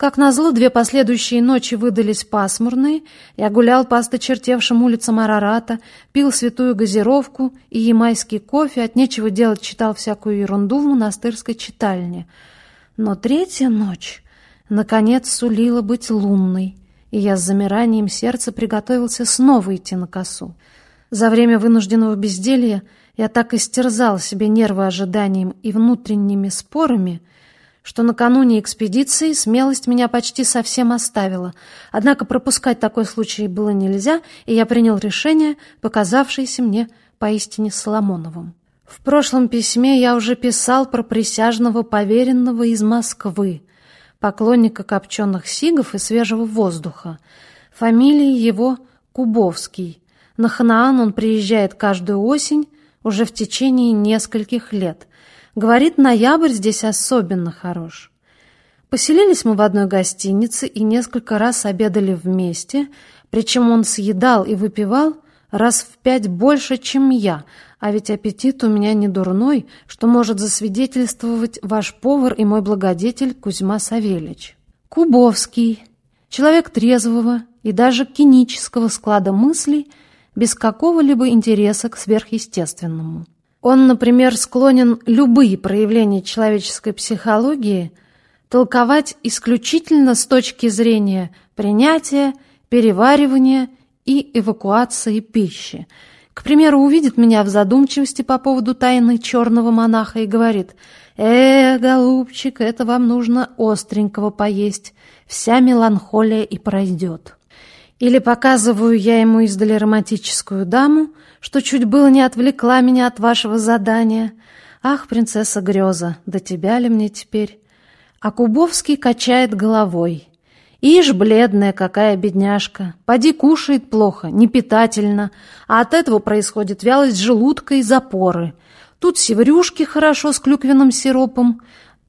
Как назло, две последующие ночи выдались пасмурные. Я гулял по осточертевшим улицам Арарата, пил святую газировку и ямайский кофе, от нечего делать читал всякую ерунду в монастырской читальне. Но третья ночь, наконец, сулила быть лунной, и я с замиранием сердца приготовился снова идти на косу. За время вынужденного безделья я так истерзал себе нервы ожиданием и внутренними спорами, что накануне экспедиции смелость меня почти совсем оставила. Однако пропускать такой случай было нельзя, и я принял решение, показавшееся мне поистине Соломоновым. В прошлом письме я уже писал про присяжного поверенного из Москвы, поклонника копченых сигов и свежего воздуха. Фамилия его Кубовский. На Ханаан он приезжает каждую осень, уже в течение нескольких лет. Говорит, ноябрь здесь особенно хорош. Поселились мы в одной гостинице и несколько раз обедали вместе, причем он съедал и выпивал раз в пять больше, чем я, а ведь аппетит у меня не дурной, что может засвидетельствовать ваш повар и мой благодетель Кузьма Савельич. Кубовский, человек трезвого и даже кинического склада мыслей – без какого-либо интереса к сверхъестественному. Он, например, склонен любые проявления человеческой психологии толковать исключительно с точки зрения принятия, переваривания и эвакуации пищи. К примеру, увидит меня в задумчивости по поводу тайны черного монаха и говорит «Э, голубчик, это вам нужно остренького поесть, вся меланхолия и пройдет». Или показываю я ему издали романтическую даму, что чуть было не отвлекла меня от вашего задания. Ах, принцесса Греза, до тебя ли мне теперь? А Кубовский качает головой. Ишь, бледная какая бедняжка, поди кушает плохо, непитательно, а от этого происходит вялость желудка и запоры. Тут севрюшки хорошо с клюквенным сиропом,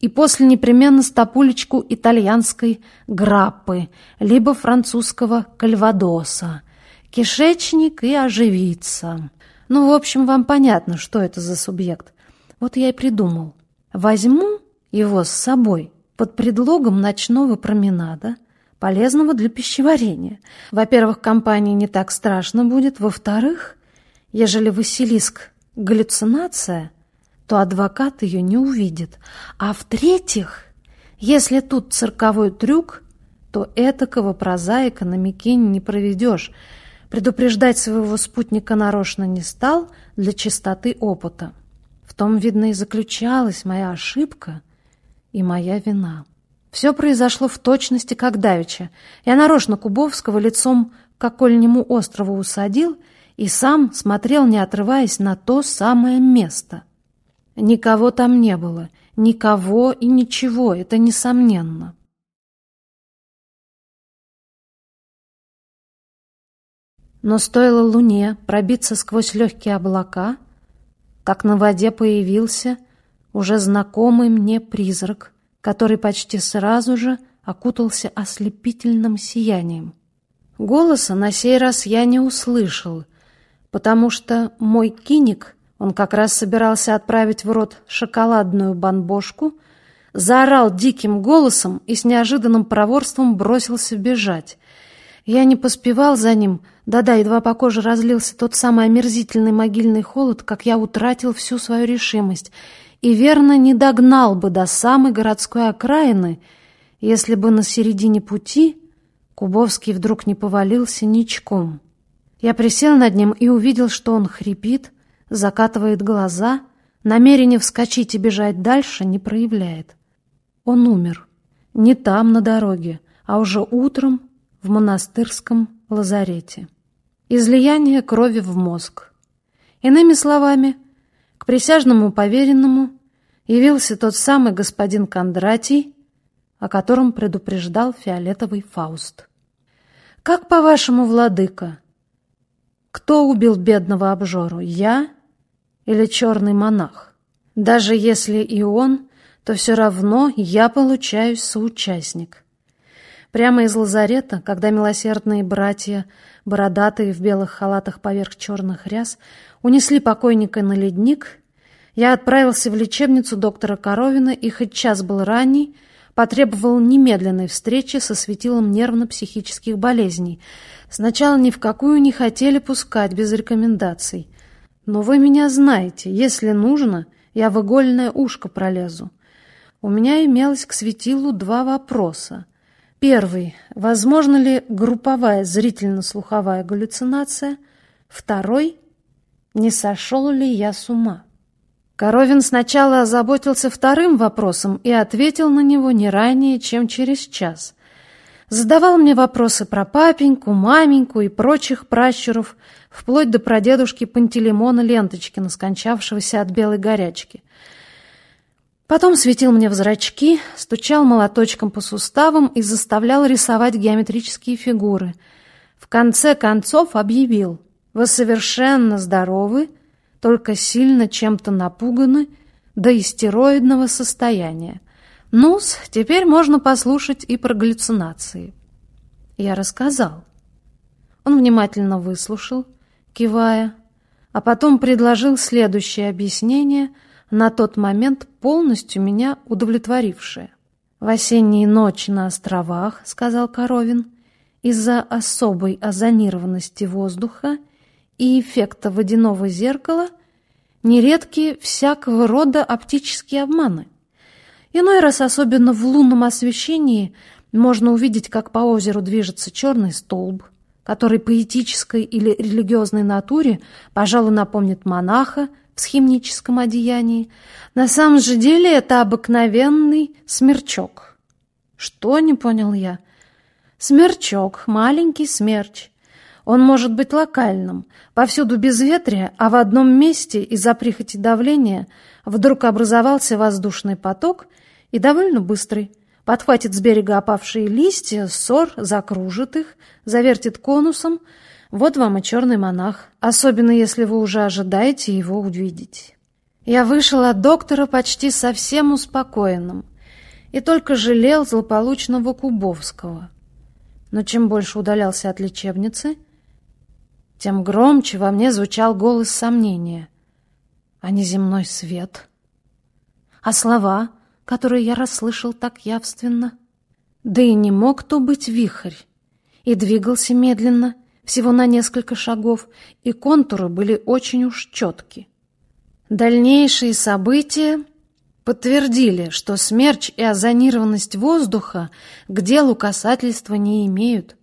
и после непременно стопулечку итальянской граппы, либо французского кальвадоса, кишечник и оживиться. Ну, в общем, вам понятно, что это за субъект. Вот я и придумал. Возьму его с собой под предлогом ночного променада, полезного для пищеварения. Во-первых, компании не так страшно будет. Во-вторых, ежели Василиск — галлюцинация, то адвокат ее не увидит. А в-третьих, если тут цирковой трюк, то этакого прозаика на Микене не проведешь. Предупреждать своего спутника нарочно не стал для чистоты опыта. В том, видно, и заключалась моя ошибка и моя вина. Все произошло в точности, как давеча. Я нарочно Кубовского лицом к окольнему острову усадил и сам смотрел, не отрываясь, на то самое место. Никого там не было, никого и ничего, это несомненно. Но стоило луне пробиться сквозь легкие облака, как на воде появился уже знакомый мне призрак, который почти сразу же окутался ослепительным сиянием. Голоса на сей раз я не услышал, потому что мой киник, он как раз собирался отправить в рот шоколадную бомбошку, заорал диким голосом и с неожиданным проворством бросился бежать. Я не поспевал за ним, да-да, едва по коже разлился тот самый омерзительный могильный холод, как я утратил всю свою решимость — и верно не догнал бы до самой городской окраины, если бы на середине пути Кубовский вдруг не повалился ничком. Я присел над ним и увидел, что он хрипит, закатывает глаза, намерение вскочить и бежать дальше не проявляет. Он умер. Не там, на дороге, а уже утром в монастырском лазарете. Излияние крови в мозг. Иными словами, к присяжному поверенному явился тот самый господин Кондратий, о котором предупреждал фиолетовый Фауст. «Как, по-вашему, владыка, кто убил бедного обжору, я или черный монах? Даже если и он, то все равно я получаюсь соучастник». Прямо из лазарета, когда милосердные братья, бородатые в белых халатах поверх черных ряс, унесли покойника на ледник, я отправился в лечебницу доктора Коровина и хоть час был ранний, потребовал немедленной встречи со светилом нервно-психических болезней. Сначала ни в какую не хотели пускать без рекомендаций. Но вы меня знаете, если нужно, я в игольное ушко пролезу. У меня имелось к светилу два вопроса. Первый. Возможно ли групповая зрительно-слуховая галлюцинация? Второй. Не сошел ли я с ума? Коровин сначала озаботился вторым вопросом и ответил на него не ранее, чем через час. Задавал мне вопросы про папеньку, маменьку и прочих пращуров, вплоть до прадедушки Пантелеймона Ленточкина, скончавшегося от белой горячки. Потом светил мне в зрачки, стучал молоточком по суставам и заставлял рисовать геометрические фигуры. В конце концов объявил «Вы совершенно здоровы, только сильно чем-то напуганы до истероидного состояния. ну теперь можно послушать и про галлюцинации. Я рассказал. Он внимательно выслушал, кивая, а потом предложил следующее объяснение, на тот момент полностью меня удовлетворившее. «В осенние ночи на островах, — сказал Коровин, — из-за особой озонированности воздуха и эффекта водяного зеркала нередки всякого рода оптические обманы. Иной раз, особенно в лунном освещении, можно увидеть, как по озеру движется черный столб, который по этической или религиозной натуре, пожалуй, напомнит монаха в схимническом одеянии. На самом же деле это обыкновенный смерчок. Что, не понял я? Смерчок, маленький смерч. Он может быть локальным, повсюду безветрие, а в одном месте из-за прихоти давления вдруг образовался воздушный поток и довольно быстрый. Подхватит с берега опавшие листья, ссор, закружит их, завертит конусом. Вот вам и черный монах, особенно если вы уже ожидаете его увидеть. Я вышел от доктора почти совсем успокоенным и только жалел злополучного Кубовского. Но чем больше удалялся от лечебницы, тем громче во мне звучал голос сомнения. А неземной свет? А слова, которые я расслышал так явственно? Да и не мог то быть вихрь. И двигался медленно, всего на несколько шагов, и контуры были очень уж четки. Дальнейшие события подтвердили, что смерч и озонированность воздуха к делу касательства не имеют.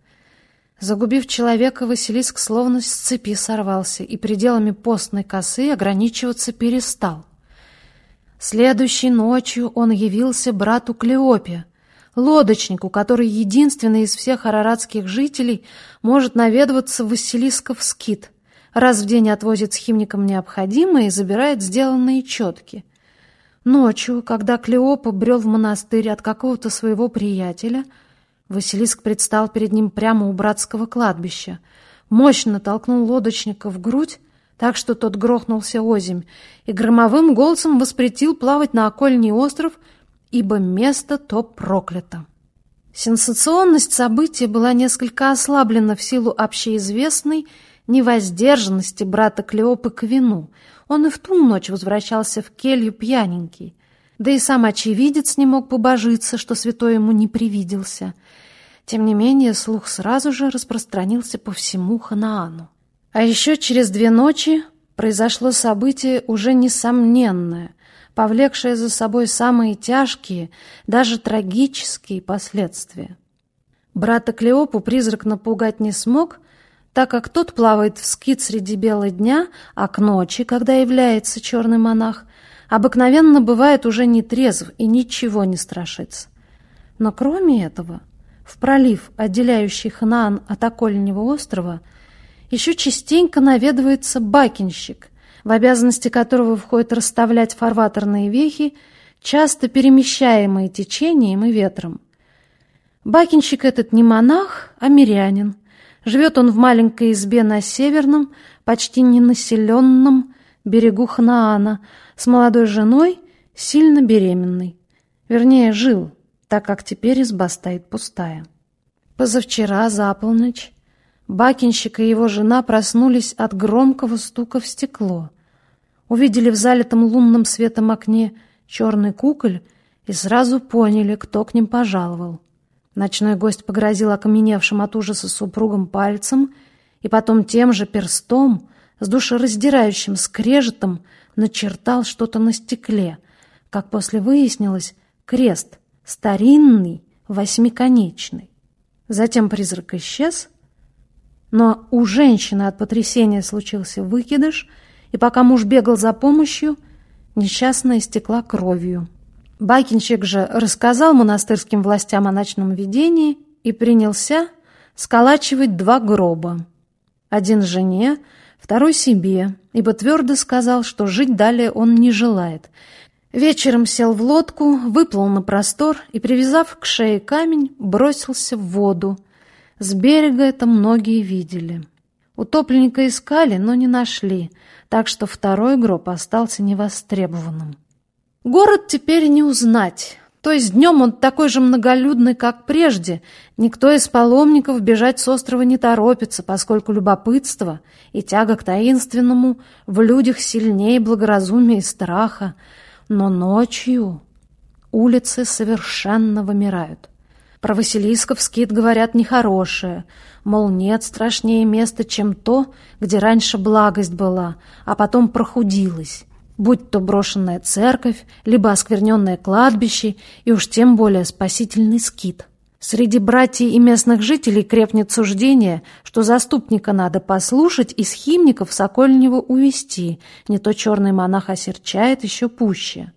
Загубив человека, Василиск словно с цепи сорвался и пределами постной косы ограничиваться перестал. Следующей ночью он явился брату Клеопе, лодочнику, который единственный из всех араратских жителей может наведываться в Василисков скит, раз в день отвозит схимникам необходимое и забирает сделанные четки. Ночью, когда Клеопа брел в монастырь от какого-то своего приятеля, Василиск предстал перед ним прямо у братского кладбища, мощно толкнул лодочника в грудь, так что тот грохнулся озимь, и громовым голосом воспретил плавать на окольний остров, ибо место то проклято. Сенсационность события была несколько ослаблена в силу общеизвестной невоздержанности брата Клеопы к вину. Он и в ту ночь возвращался в келью пьяненький. Да и сам очевидец не мог побожиться, что святой ему не привиделся. Тем не менее, слух сразу же распространился по всему Ханаану. А еще через две ночи произошло событие уже несомненное, повлекшее за собой самые тяжкие, даже трагические последствия. Брата Клеопу призрак напугать не смог, так как тот плавает в скит среди бела дня, а к ночи, когда является черный монах, обыкновенно бывает уже не трезв и ничего не страшится. Но кроме этого, в пролив, отделяющий Ханаан от окольнего острова, еще частенько наведывается бакинщик, в обязанности которого входит расставлять фарватерные вехи, часто перемещаемые течением и ветром. Бакинщик этот не монах, а мирянин. Живет он в маленькой избе на северном, почти ненаселенном берегу Ханаана, с молодой женой, сильно беременной. Вернее, жил, так как теперь изба стоит пустая. Позавчера за полночь Бакинщик и его жена проснулись от громкого стука в стекло. Увидели в залитом лунным светом окне черный куколь и сразу поняли, кто к ним пожаловал. Ночной гость погрозил окаменевшим от ужаса супругам пальцем и потом тем же перстом с душераздирающим скрежетом начертал что-то на стекле, как после выяснилось, крест, старинный, восьмиконечный. Затем призрак исчез, но у женщины от потрясения случился выкидыш, и пока муж бегал за помощью, несчастная истекла кровью. Бакинщик же рассказал монастырским властям о ночном видении и принялся сколачивать два гроба. Один жене, второй себе, ибо твердо сказал, что жить далее он не желает. Вечером сел в лодку, выплыл на простор и, привязав к шее камень, бросился в воду, с берега это многие видели. Утопленника искали, но не нашли, так что второй гроб остался невостребованным. Город теперь не узнать. То есть днем он такой же многолюдный, как прежде. Никто из паломников бежать с острова не торопится, поскольку любопытство и тяга к таинственному в людях сильнее благоразумия и страха. Но ночью улицы совершенно вымирают. Про Василисков скит говорят нехорошее, мол, нет страшнее места, чем то, где раньше благость была, а потом прохудилась, будь то брошенная церковь, либо оскверненное кладбище, и уж тем более спасительный скит. Среди братьев и местных жителей крепнет суждение, что заступника надо послушать и схимников Сокольнего увести, не то черный монах осерчает еще пуще.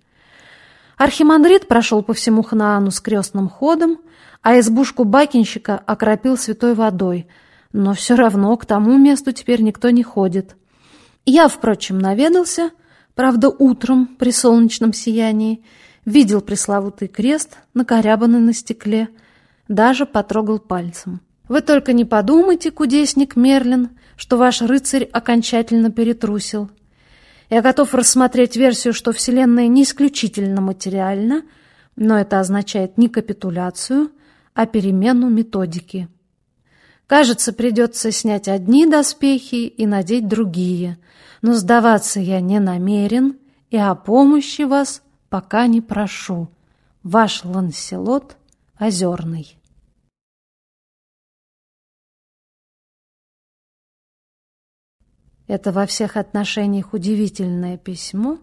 Архимандрит прошел по всему Ханаану с крестным ходом, а избушку бакинщика окропил святой водой, но все равно к тому месту теперь никто не ходит. Я, впрочем, наведался, правда, утром при солнечном сиянии, видел пресловутый крест, накорябанный на стекле, даже потрогал пальцем. Вы только не подумайте, кудесник Мерлин, что ваш рыцарь окончательно перетрусил. Я готов рассмотреть версию, что Вселенная не исключительно материальна, но это означает не капитуляцию, а перемену методики. Кажется, придется снять одни доспехи и надеть другие, но сдаваться я не намерен и о помощи вас пока не прошу. Ваш Ланселот Озерный. Это во всех отношениях удивительное письмо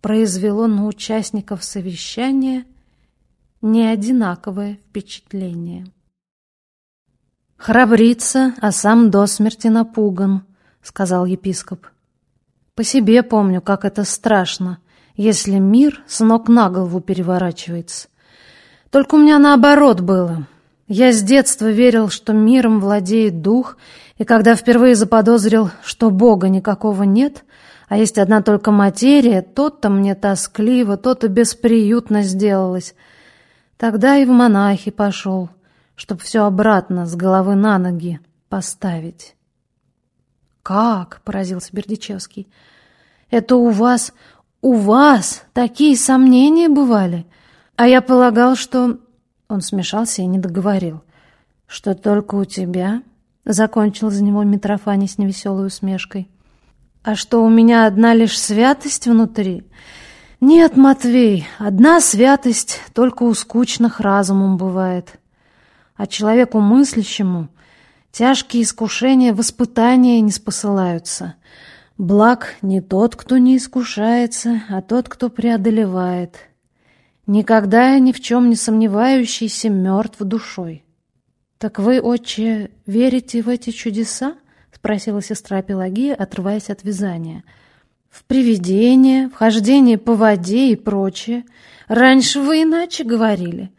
произвело на участников совещания неодинаковое впечатление. «Храбрится, а сам до смерти напуган», — сказал епископ. «По себе помню, как это страшно, если мир с ног на голову переворачивается. Только у меня наоборот было. Я с детства верил, что миром владеет дух, и когда впервые заподозрил, что Бога никакого нет, а есть одна только материя, то-то мне тоскливо, то-то бесприютно сделалось. Тогда и в монахи пошел, чтоб все обратно с головы на ноги поставить. «Как?» — поразился Бердичевский. «Это у вас, у вас такие сомнения бывали? А я полагал, что он смешался и не договорил. «Что только у тебя?» — закончил за него Митрофаний с невеселой усмешкой. «А что, у меня одна лишь святость внутри?» «Нет, Матвей, одна святость только у скучных разумом бывает. А человеку мыслящему тяжкие искушения, воспитания не спосылаются. Благ не тот, кто не искушается, а тот, кто преодолевает». Никогда ни в чем не сомневающийся мертв душой. «Так вы, отче, верите в эти чудеса?» — спросила сестра Пелагия, отрываясь от вязания. «В привидения, в хождение по воде и прочее. Раньше вы иначе говорили».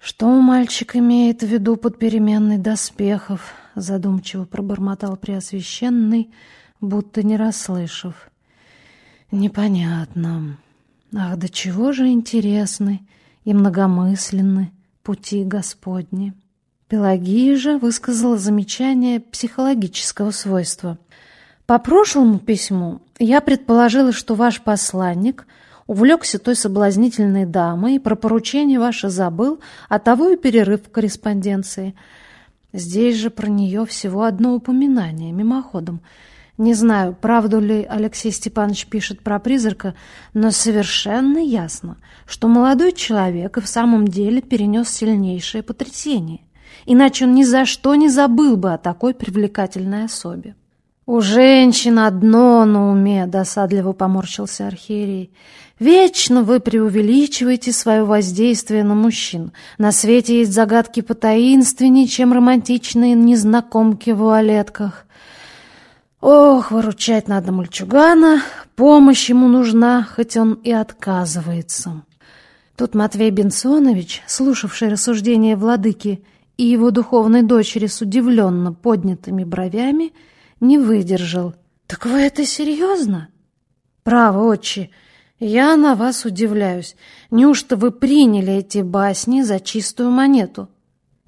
«Что мальчик имеет в виду под переменной доспехов?» — задумчиво пробормотал Преосвященный, будто не расслышав. «Непонятно». Ах, до чего же интересны и многомысленны пути Господни. Пелагия же высказала замечание психологического свойства. По прошлому письму я предположила, что ваш посланник увлекся той соблазнительной дамой про поручение ваше забыл, а того и перерыв в корреспонденции. Здесь же про нее всего одно упоминание, мимоходом — не знаю, правду ли Алексей Степанович пишет про призрака, но совершенно ясно, что молодой человек и в самом деле перенес сильнейшее потрясение. Иначе он ни за что не забыл бы о такой привлекательной особе. «У женщин одно на уме», — досадливо поморщился архиерей. «Вечно вы преувеличиваете свое воздействие на мужчин. На свете есть загадки потаинственнее, чем романтичные незнакомки в вуалетках. Ох, выручать надо мальчугана, помощь ему нужна, хоть он и отказывается. Тут Матвей Бенсонович, слушавший рассуждения владыки и его духовной дочери с удивленно поднятыми бровями, не выдержал. «Так вы это серьезно?» «Право, отче, я на вас удивляюсь. Неужто вы приняли эти басни за чистую монету?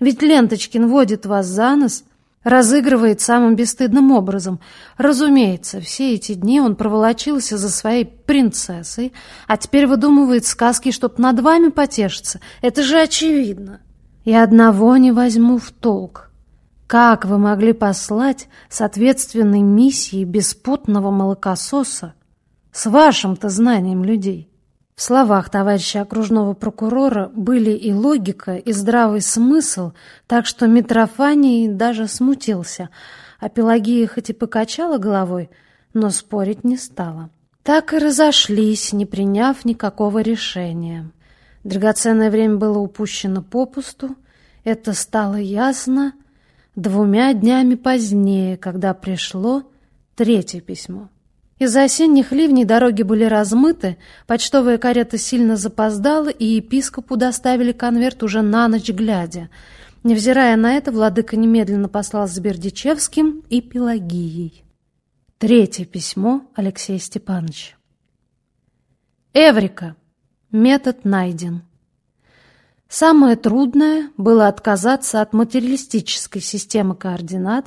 Ведь Ленточкин водит вас за нос, разыгрывает самым бесстыдным образом. Разумеется, все эти дни он проволочился за своей принцессой, а теперь выдумывает сказки, чтоб над вами потешиться. Это же очевидно. И одного не возьму в толк. Как вы могли послать с ответственной миссией беспутного молокососа с вашим-то знанием людей? В словах товарища окружного прокурора были и логика, и здравый смысл, так что Митрофаний даже смутился, а Пелагия хоть и покачала головой, но спорить не стала. Так и разошлись, не приняв никакого решения. Драгоценное время было упущено попусту, это стало ясно двумя днями позднее, когда пришло третье письмо. Из-за осенних ливней дороги были размыты, почтовая карета сильно запоздала, и епископу доставили конверт уже на ночь глядя. Невзирая на это, владыка немедленно послал с Бердичевским и Пелагией. Третье письмо Алексея Степановича. Эврика. Метод найден. Самое трудное было отказаться от материалистической системы координат,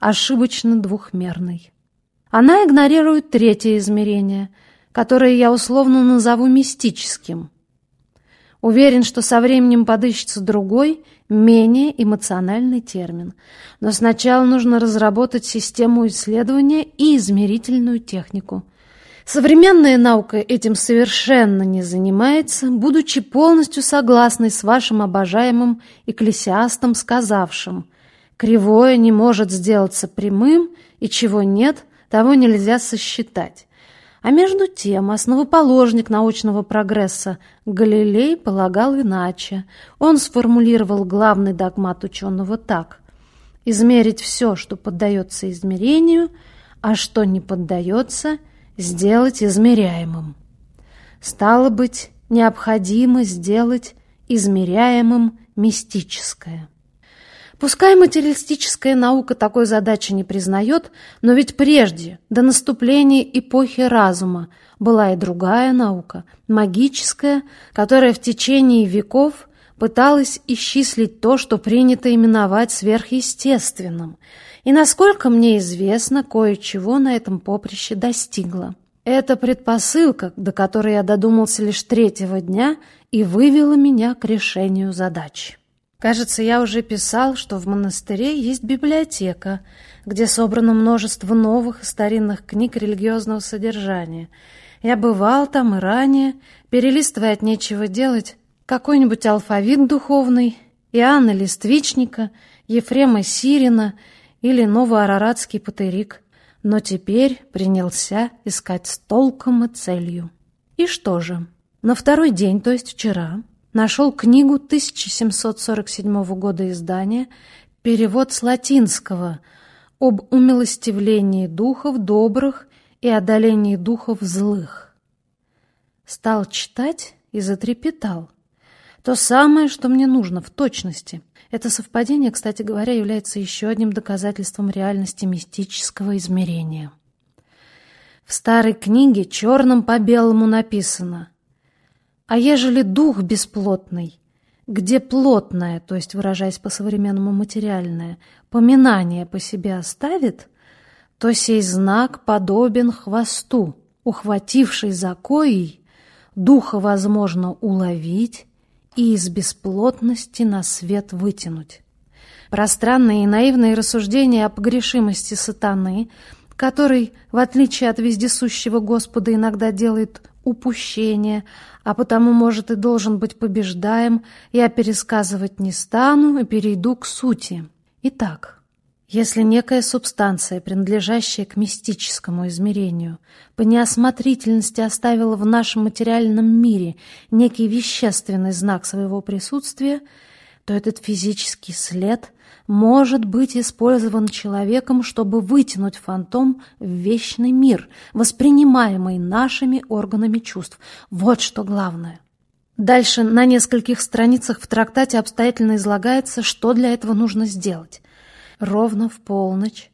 ошибочно двухмерной. Она игнорирует третье измерение, которое я условно назову мистическим. Уверен, что со временем подыщется другой, менее эмоциональный термин. Но сначала нужно разработать систему исследования и измерительную технику. Современная наука этим совершенно не занимается, будучи полностью согласной с вашим обожаемым экклесиастом, сказавшим Кривое не может сделаться прямым, и чего нет, того нельзя сосчитать. А между тем основоположник научного прогресса Галилей полагал иначе. Он сформулировал главный догмат ученого так. Измерить все, что поддается измерению, а что не поддается, сделать измеряемым. Стало быть, необходимо сделать измеряемым мистическое. Пускай материалистическая наука такой задачи не признает, но ведь прежде, до наступления эпохи разума, была и другая наука, магическая, которая в течение веков пыталась исчислить то, что принято именовать сверхъестественным, и, насколько мне известно, кое-чего на этом поприще достигла. Эта предпосылка, до которой я додумался лишь третьего дня, и вывела меня к решению задачи. Кажется, я уже писал, что в монастыре есть библиотека, где собрано множество новых и старинных книг религиозного содержания. Я бывал там и ранее, перелистывая от нечего делать какой-нибудь алфавит духовный, Иоанна Листвичника, Ефрема Сирина или Новоараратский патерик, но теперь принялся искать с толком и целью. И что же, на второй день, то есть вчера, нашел книгу 1747 года издания, перевод с латинского об умилостивлении духов добрых и одолении духов злых. Стал читать и затрепетал. То самое, что мне нужно, в точности. Это совпадение, кстати говоря, является еще одним доказательством реальности мистического измерения. В старой книге черным по белому написано а ежели дух бесплотный, где плотное, то есть, выражаясь по-современному, материальное, поминание по себе оставит, то сей знак подобен хвосту, ухвативший за коей, духа возможно уловить и из бесплотности на свет вытянуть. Пространные и наивные рассуждения о погрешимости сатаны, который, в отличие от вездесущего Господа, иногда делает упущение, а потому, может, и должен быть побеждаем, я пересказывать не стану и перейду к сути. Итак, если некая субстанция, принадлежащая к мистическому измерению, по неосмотрительности оставила в нашем материальном мире некий вещественный знак своего присутствия, то этот физический след может быть использован человеком, чтобы вытянуть фантом в вечный мир, воспринимаемый нашими органами чувств. Вот что главное. Дальше на нескольких страницах в трактате обстоятельно излагается, что для этого нужно сделать. Ровно в полночь,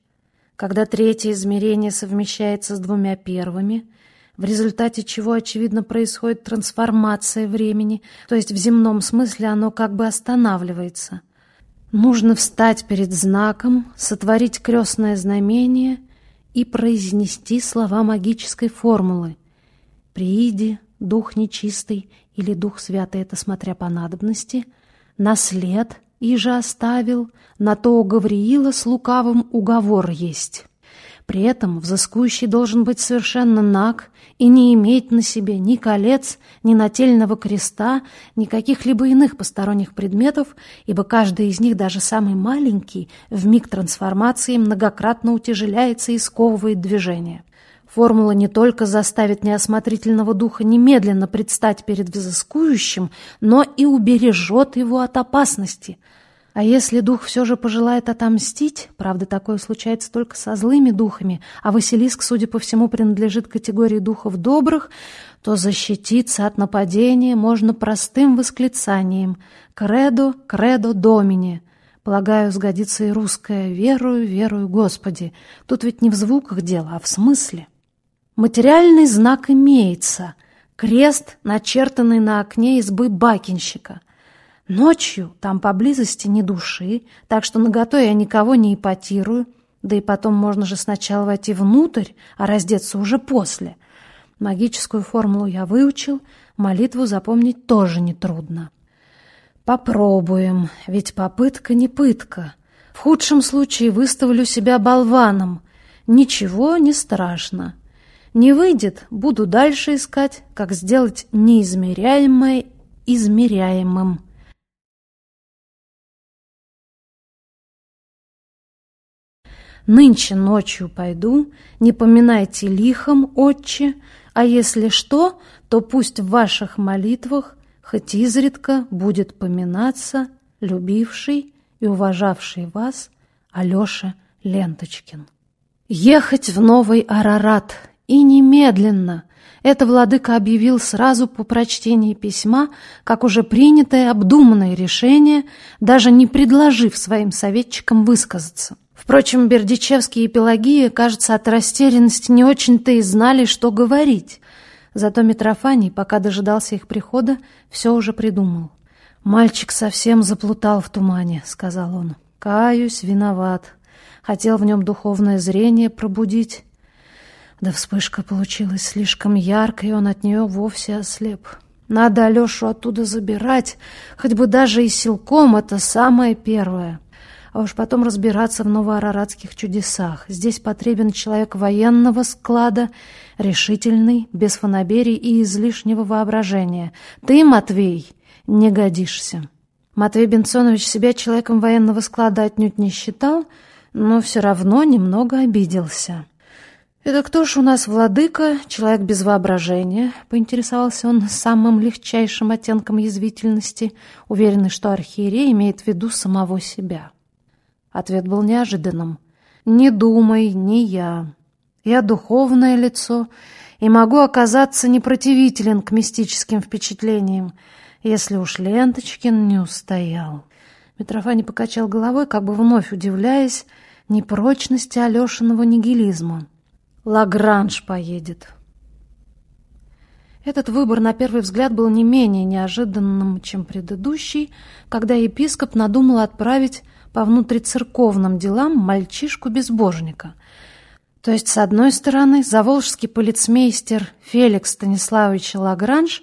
когда третье измерение совмещается с двумя первыми, в результате чего, очевидно, происходит трансформация времени, то есть в земном смысле оно как бы останавливается – Нужно встать перед знаком, сотворить крестное знамение и произнести слова магической формулы. «Прииди, дух нечистый» или «дух святый» — это смотря по надобности, «наслед» и же оставил, на то у Гавриила с лукавым уговор есть. При этом взыскующий должен быть совершенно наг и не иметь на себе ни колец, ни нательного креста, ни каких-либо иных посторонних предметов, ибо каждый из них, даже самый маленький, в миг трансформации многократно утяжеляется и сковывает движение. Формула не только заставит неосмотрительного духа немедленно предстать перед взыскующим, но и убережет его от опасности – а если дух все же пожелает отомстить, правда, такое случается только со злыми духами, а Василиск, судя по всему, принадлежит категории духов добрых, то защититься от нападения можно простым восклицанием «Кредо, кредо, домине». Полагаю, сгодится и русское «Верую, верую, Господи». Тут ведь не в звуках дело, а в смысле. Материальный знак имеется. Крест, начертанный на окне избы бакинщика — Ночью там поблизости ни души, так что наготой я никого не ипотирую, да и потом можно же сначала войти внутрь, а раздеться уже после. Магическую формулу я выучил, молитву запомнить тоже нетрудно. Попробуем, ведь попытка не пытка. В худшем случае выставлю себя болваном. Ничего не страшно. Не выйдет, буду дальше искать, как сделать неизмеряемое измеряемым. Нынче ночью пойду, не поминайте лихом, отче, а если что, то пусть в ваших молитвах хоть изредка будет поминаться любивший и уважавший вас Алеша Ленточкин. Ехать в Новый Арарат и немедленно. Это владыка объявил сразу по прочтении письма, как уже принятое обдуманное решение, даже не предложив своим советчикам высказаться. Впрочем, Бердичевский и Пелагия, кажется, от растерянности не очень-то и знали, что говорить. Зато Митрофаний, пока дожидался их прихода, все уже придумал. «Мальчик совсем заплутал в тумане», — сказал он. «Каюсь, виноват. Хотел в нем духовное зрение пробудить. Да вспышка получилась слишком яркой, и он от нее вовсе ослеп. Надо Алешу оттуда забирать, хоть бы даже и силком, это самое первое а уж потом разбираться в новоараратских чудесах. Здесь потребен человек военного склада, решительный, без фанаберий и излишнего воображения. Ты, Матвей, не годишься. Матвей Бенсонович себя человеком военного склада отнюдь не считал, но все равно немного обиделся. «Это кто ж у нас владыка, человек без воображения?» — поинтересовался он самым легчайшим оттенком язвительности, уверенный, что архиерей имеет в виду самого себя. Ответ был неожиданным. «Не думай, не я. Я духовное лицо и могу оказаться непротивителен к мистическим впечатлениям, если уж Ленточкин не устоял». Митрофаний покачал головой, как бы вновь удивляясь непрочности Алешиного нигилизма. «Лагранж поедет». Этот выбор на первый взгляд был не менее неожиданным, чем предыдущий, когда епископ надумал отправить по внутрицерковным делам мальчишку-безбожника. То есть, с одной стороны, заволжский полицмейстер Феликс Станиславович Лагранж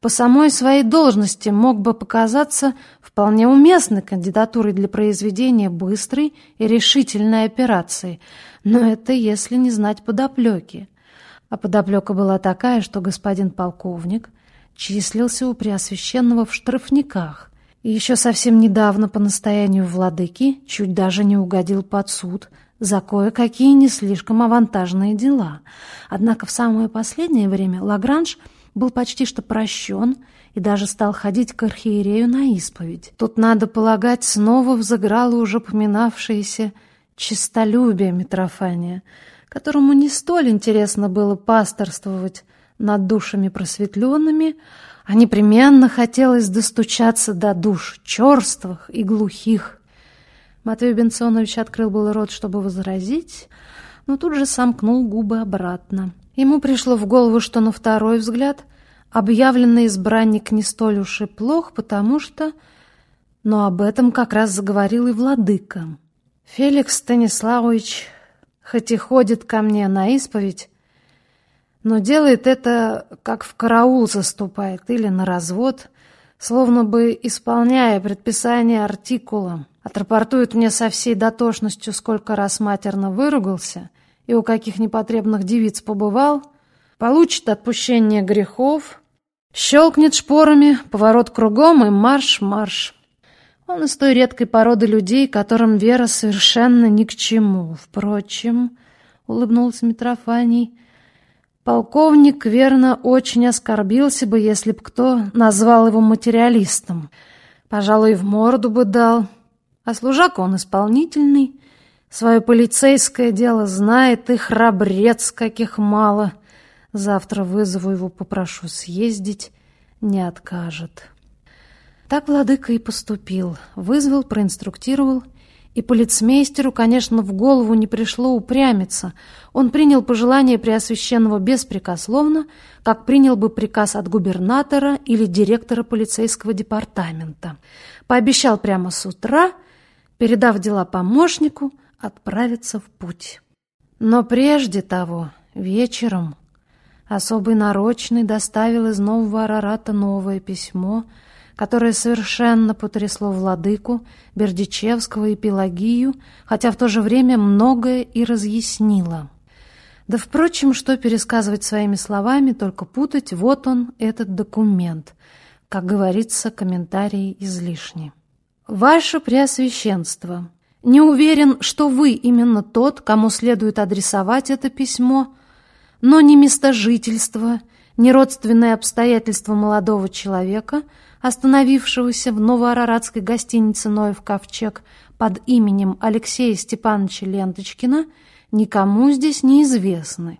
по самой своей должности мог бы показаться вполне уместной кандидатурой для произведения быстрой и решительной операции, но это если не знать подоплеки. А подоплека была такая, что господин полковник числился у Преосвященного в штрафниках, и еще совсем недавно по настоянию владыки чуть даже не угодил под суд за кое-какие не слишком авантажные дела. Однако в самое последнее время Лагранж был почти что прощен и даже стал ходить к архиерею на исповедь. Тут, надо полагать, снова взыграло уже поминавшееся честолюбие Митрофания, которому не столь интересно было пасторствовать над душами просветленными, а непременно хотелось достучаться до душ черствых и глухих. Матвей Бенсонович открыл был рот, чтобы возразить, но тут же сомкнул губы обратно. Ему пришло в голову, что на второй взгляд объявленный избранник не столь уж и плох, потому что... Но об этом как раз заговорил и владыка. Феликс Станиславович, хоть и ходит ко мне на исповедь, но делает это, как в караул заступает или на развод, словно бы исполняя предписание артикула. Отрапортует мне со всей дотошностью, сколько раз матерно выругался и у каких непотребных девиц побывал, получит отпущение грехов, щелкнет шпорами, поворот кругом и марш-марш. Он из той редкой породы людей, которым вера совершенно ни к чему. Впрочем, улыбнулся Митрофаний, Полковник, верно, очень оскорбился бы, если б кто назвал его материалистом. Пожалуй, в морду бы дал. А служак он исполнительный, свое полицейское дело знает и храбрец, каких мало. Завтра вызову его, попрошу съездить, не откажет. Так владыка и поступил. Вызвал, проинструктировал — и полицмейстеру, конечно, в голову не пришло упрямиться. Он принял пожелание Преосвященного беспрекословно, как принял бы приказ от губернатора или директора полицейского департамента. Пообещал прямо с утра, передав дела помощнику, отправиться в путь. Но прежде того, вечером, особый нарочный доставил из Нового Арарата новое письмо — которое совершенно потрясло владыку, Бердичевского и Пелагию, хотя в то же время многое и разъяснило. Да, впрочем, что пересказывать своими словами, только путать, вот он, этот документ. Как говорится, комментарии излишни. «Ваше Преосвященство, Не уверен, что вы именно тот, кому следует адресовать это письмо, но ни место жительства, ни родственные обстоятельства молодого человека, остановившегося в новоараратской гостинице «Ноев ковчег» под именем Алексея Степановича Ленточкина, никому здесь не известны.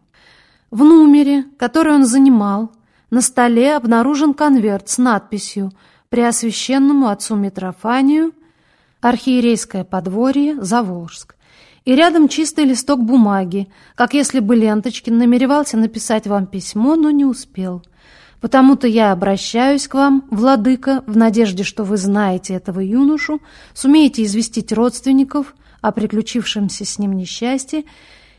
В номере, который он занимал, на столе обнаружен конверт с надписью «Преосвященному отцу Митрофанию, архиерейское подворье, Заволжск». И рядом чистый листок бумаги, как если бы Ленточкин намеревался написать вам письмо, но не успел. Потому-то я обращаюсь к вам, владыка, в надежде, что вы знаете этого юношу, сумеете известить родственников о приключившемся с ним несчастье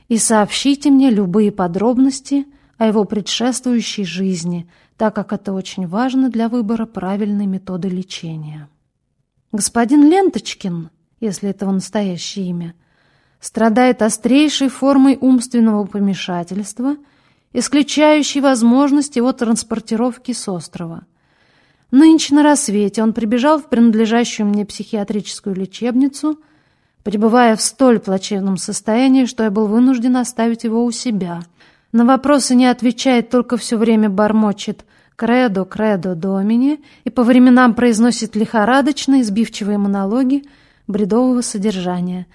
и сообщите мне любые подробности о его предшествующей жизни, так как это очень важно для выбора правильной методы лечения. Господин Ленточкин, если это его настоящее имя, страдает острейшей формой умственного помешательства, исключающей возможность его транспортировки с острова. Нынче на рассвете он прибежал в принадлежащую мне психиатрическую лечебницу – пребывая в столь плачевном состоянии, что я был вынужден оставить его у себя. На вопросы не отвечает, только все время бормочет «кредо, кредо, домини» и по временам произносит лихорадочные, сбивчивые монологи бредового содержания.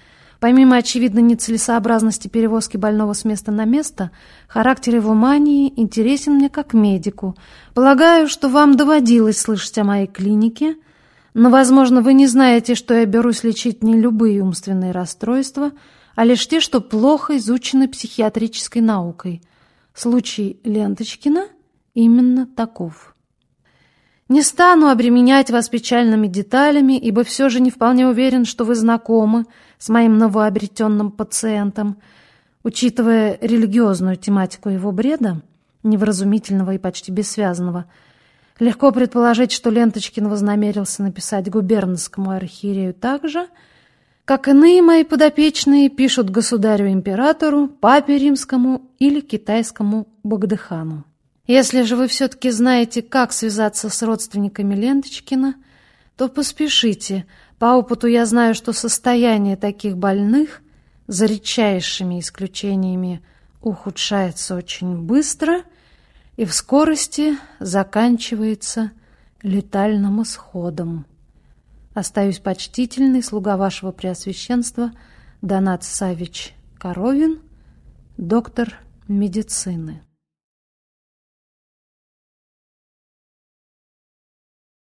Помимо очевидной нецелесообразности перевозки больного с места на место, характер его мании интересен мне как медику. Полагаю, что вам доводилось слышать о моей клинике – но, возможно, вы не знаете, что я берусь лечить не любые умственные расстройства, а лишь те, что плохо изучены психиатрической наукой. Случай Ленточкина именно таков. Не стану обременять вас печальными деталями, ибо все же не вполне уверен, что вы знакомы с моим новообретенным пациентом. Учитывая религиозную тематику его бреда, невразумительного и почти бессвязного, Легко предположить, что Ленточкин вознамерился написать губернскому архиерею так же, как иные мои подопечные пишут государю-императору, папе римскому или китайскому Богдыхану. Если же вы все-таки знаете, как связаться с родственниками Ленточкина, то поспешите. По опыту я знаю, что состояние таких больных, за редчайшими исключениями, ухудшается очень быстро – и в скорости заканчивается летальным исходом. Остаюсь почтительный слуга вашего преосвященства Донат Савич Коровин, доктор медицины.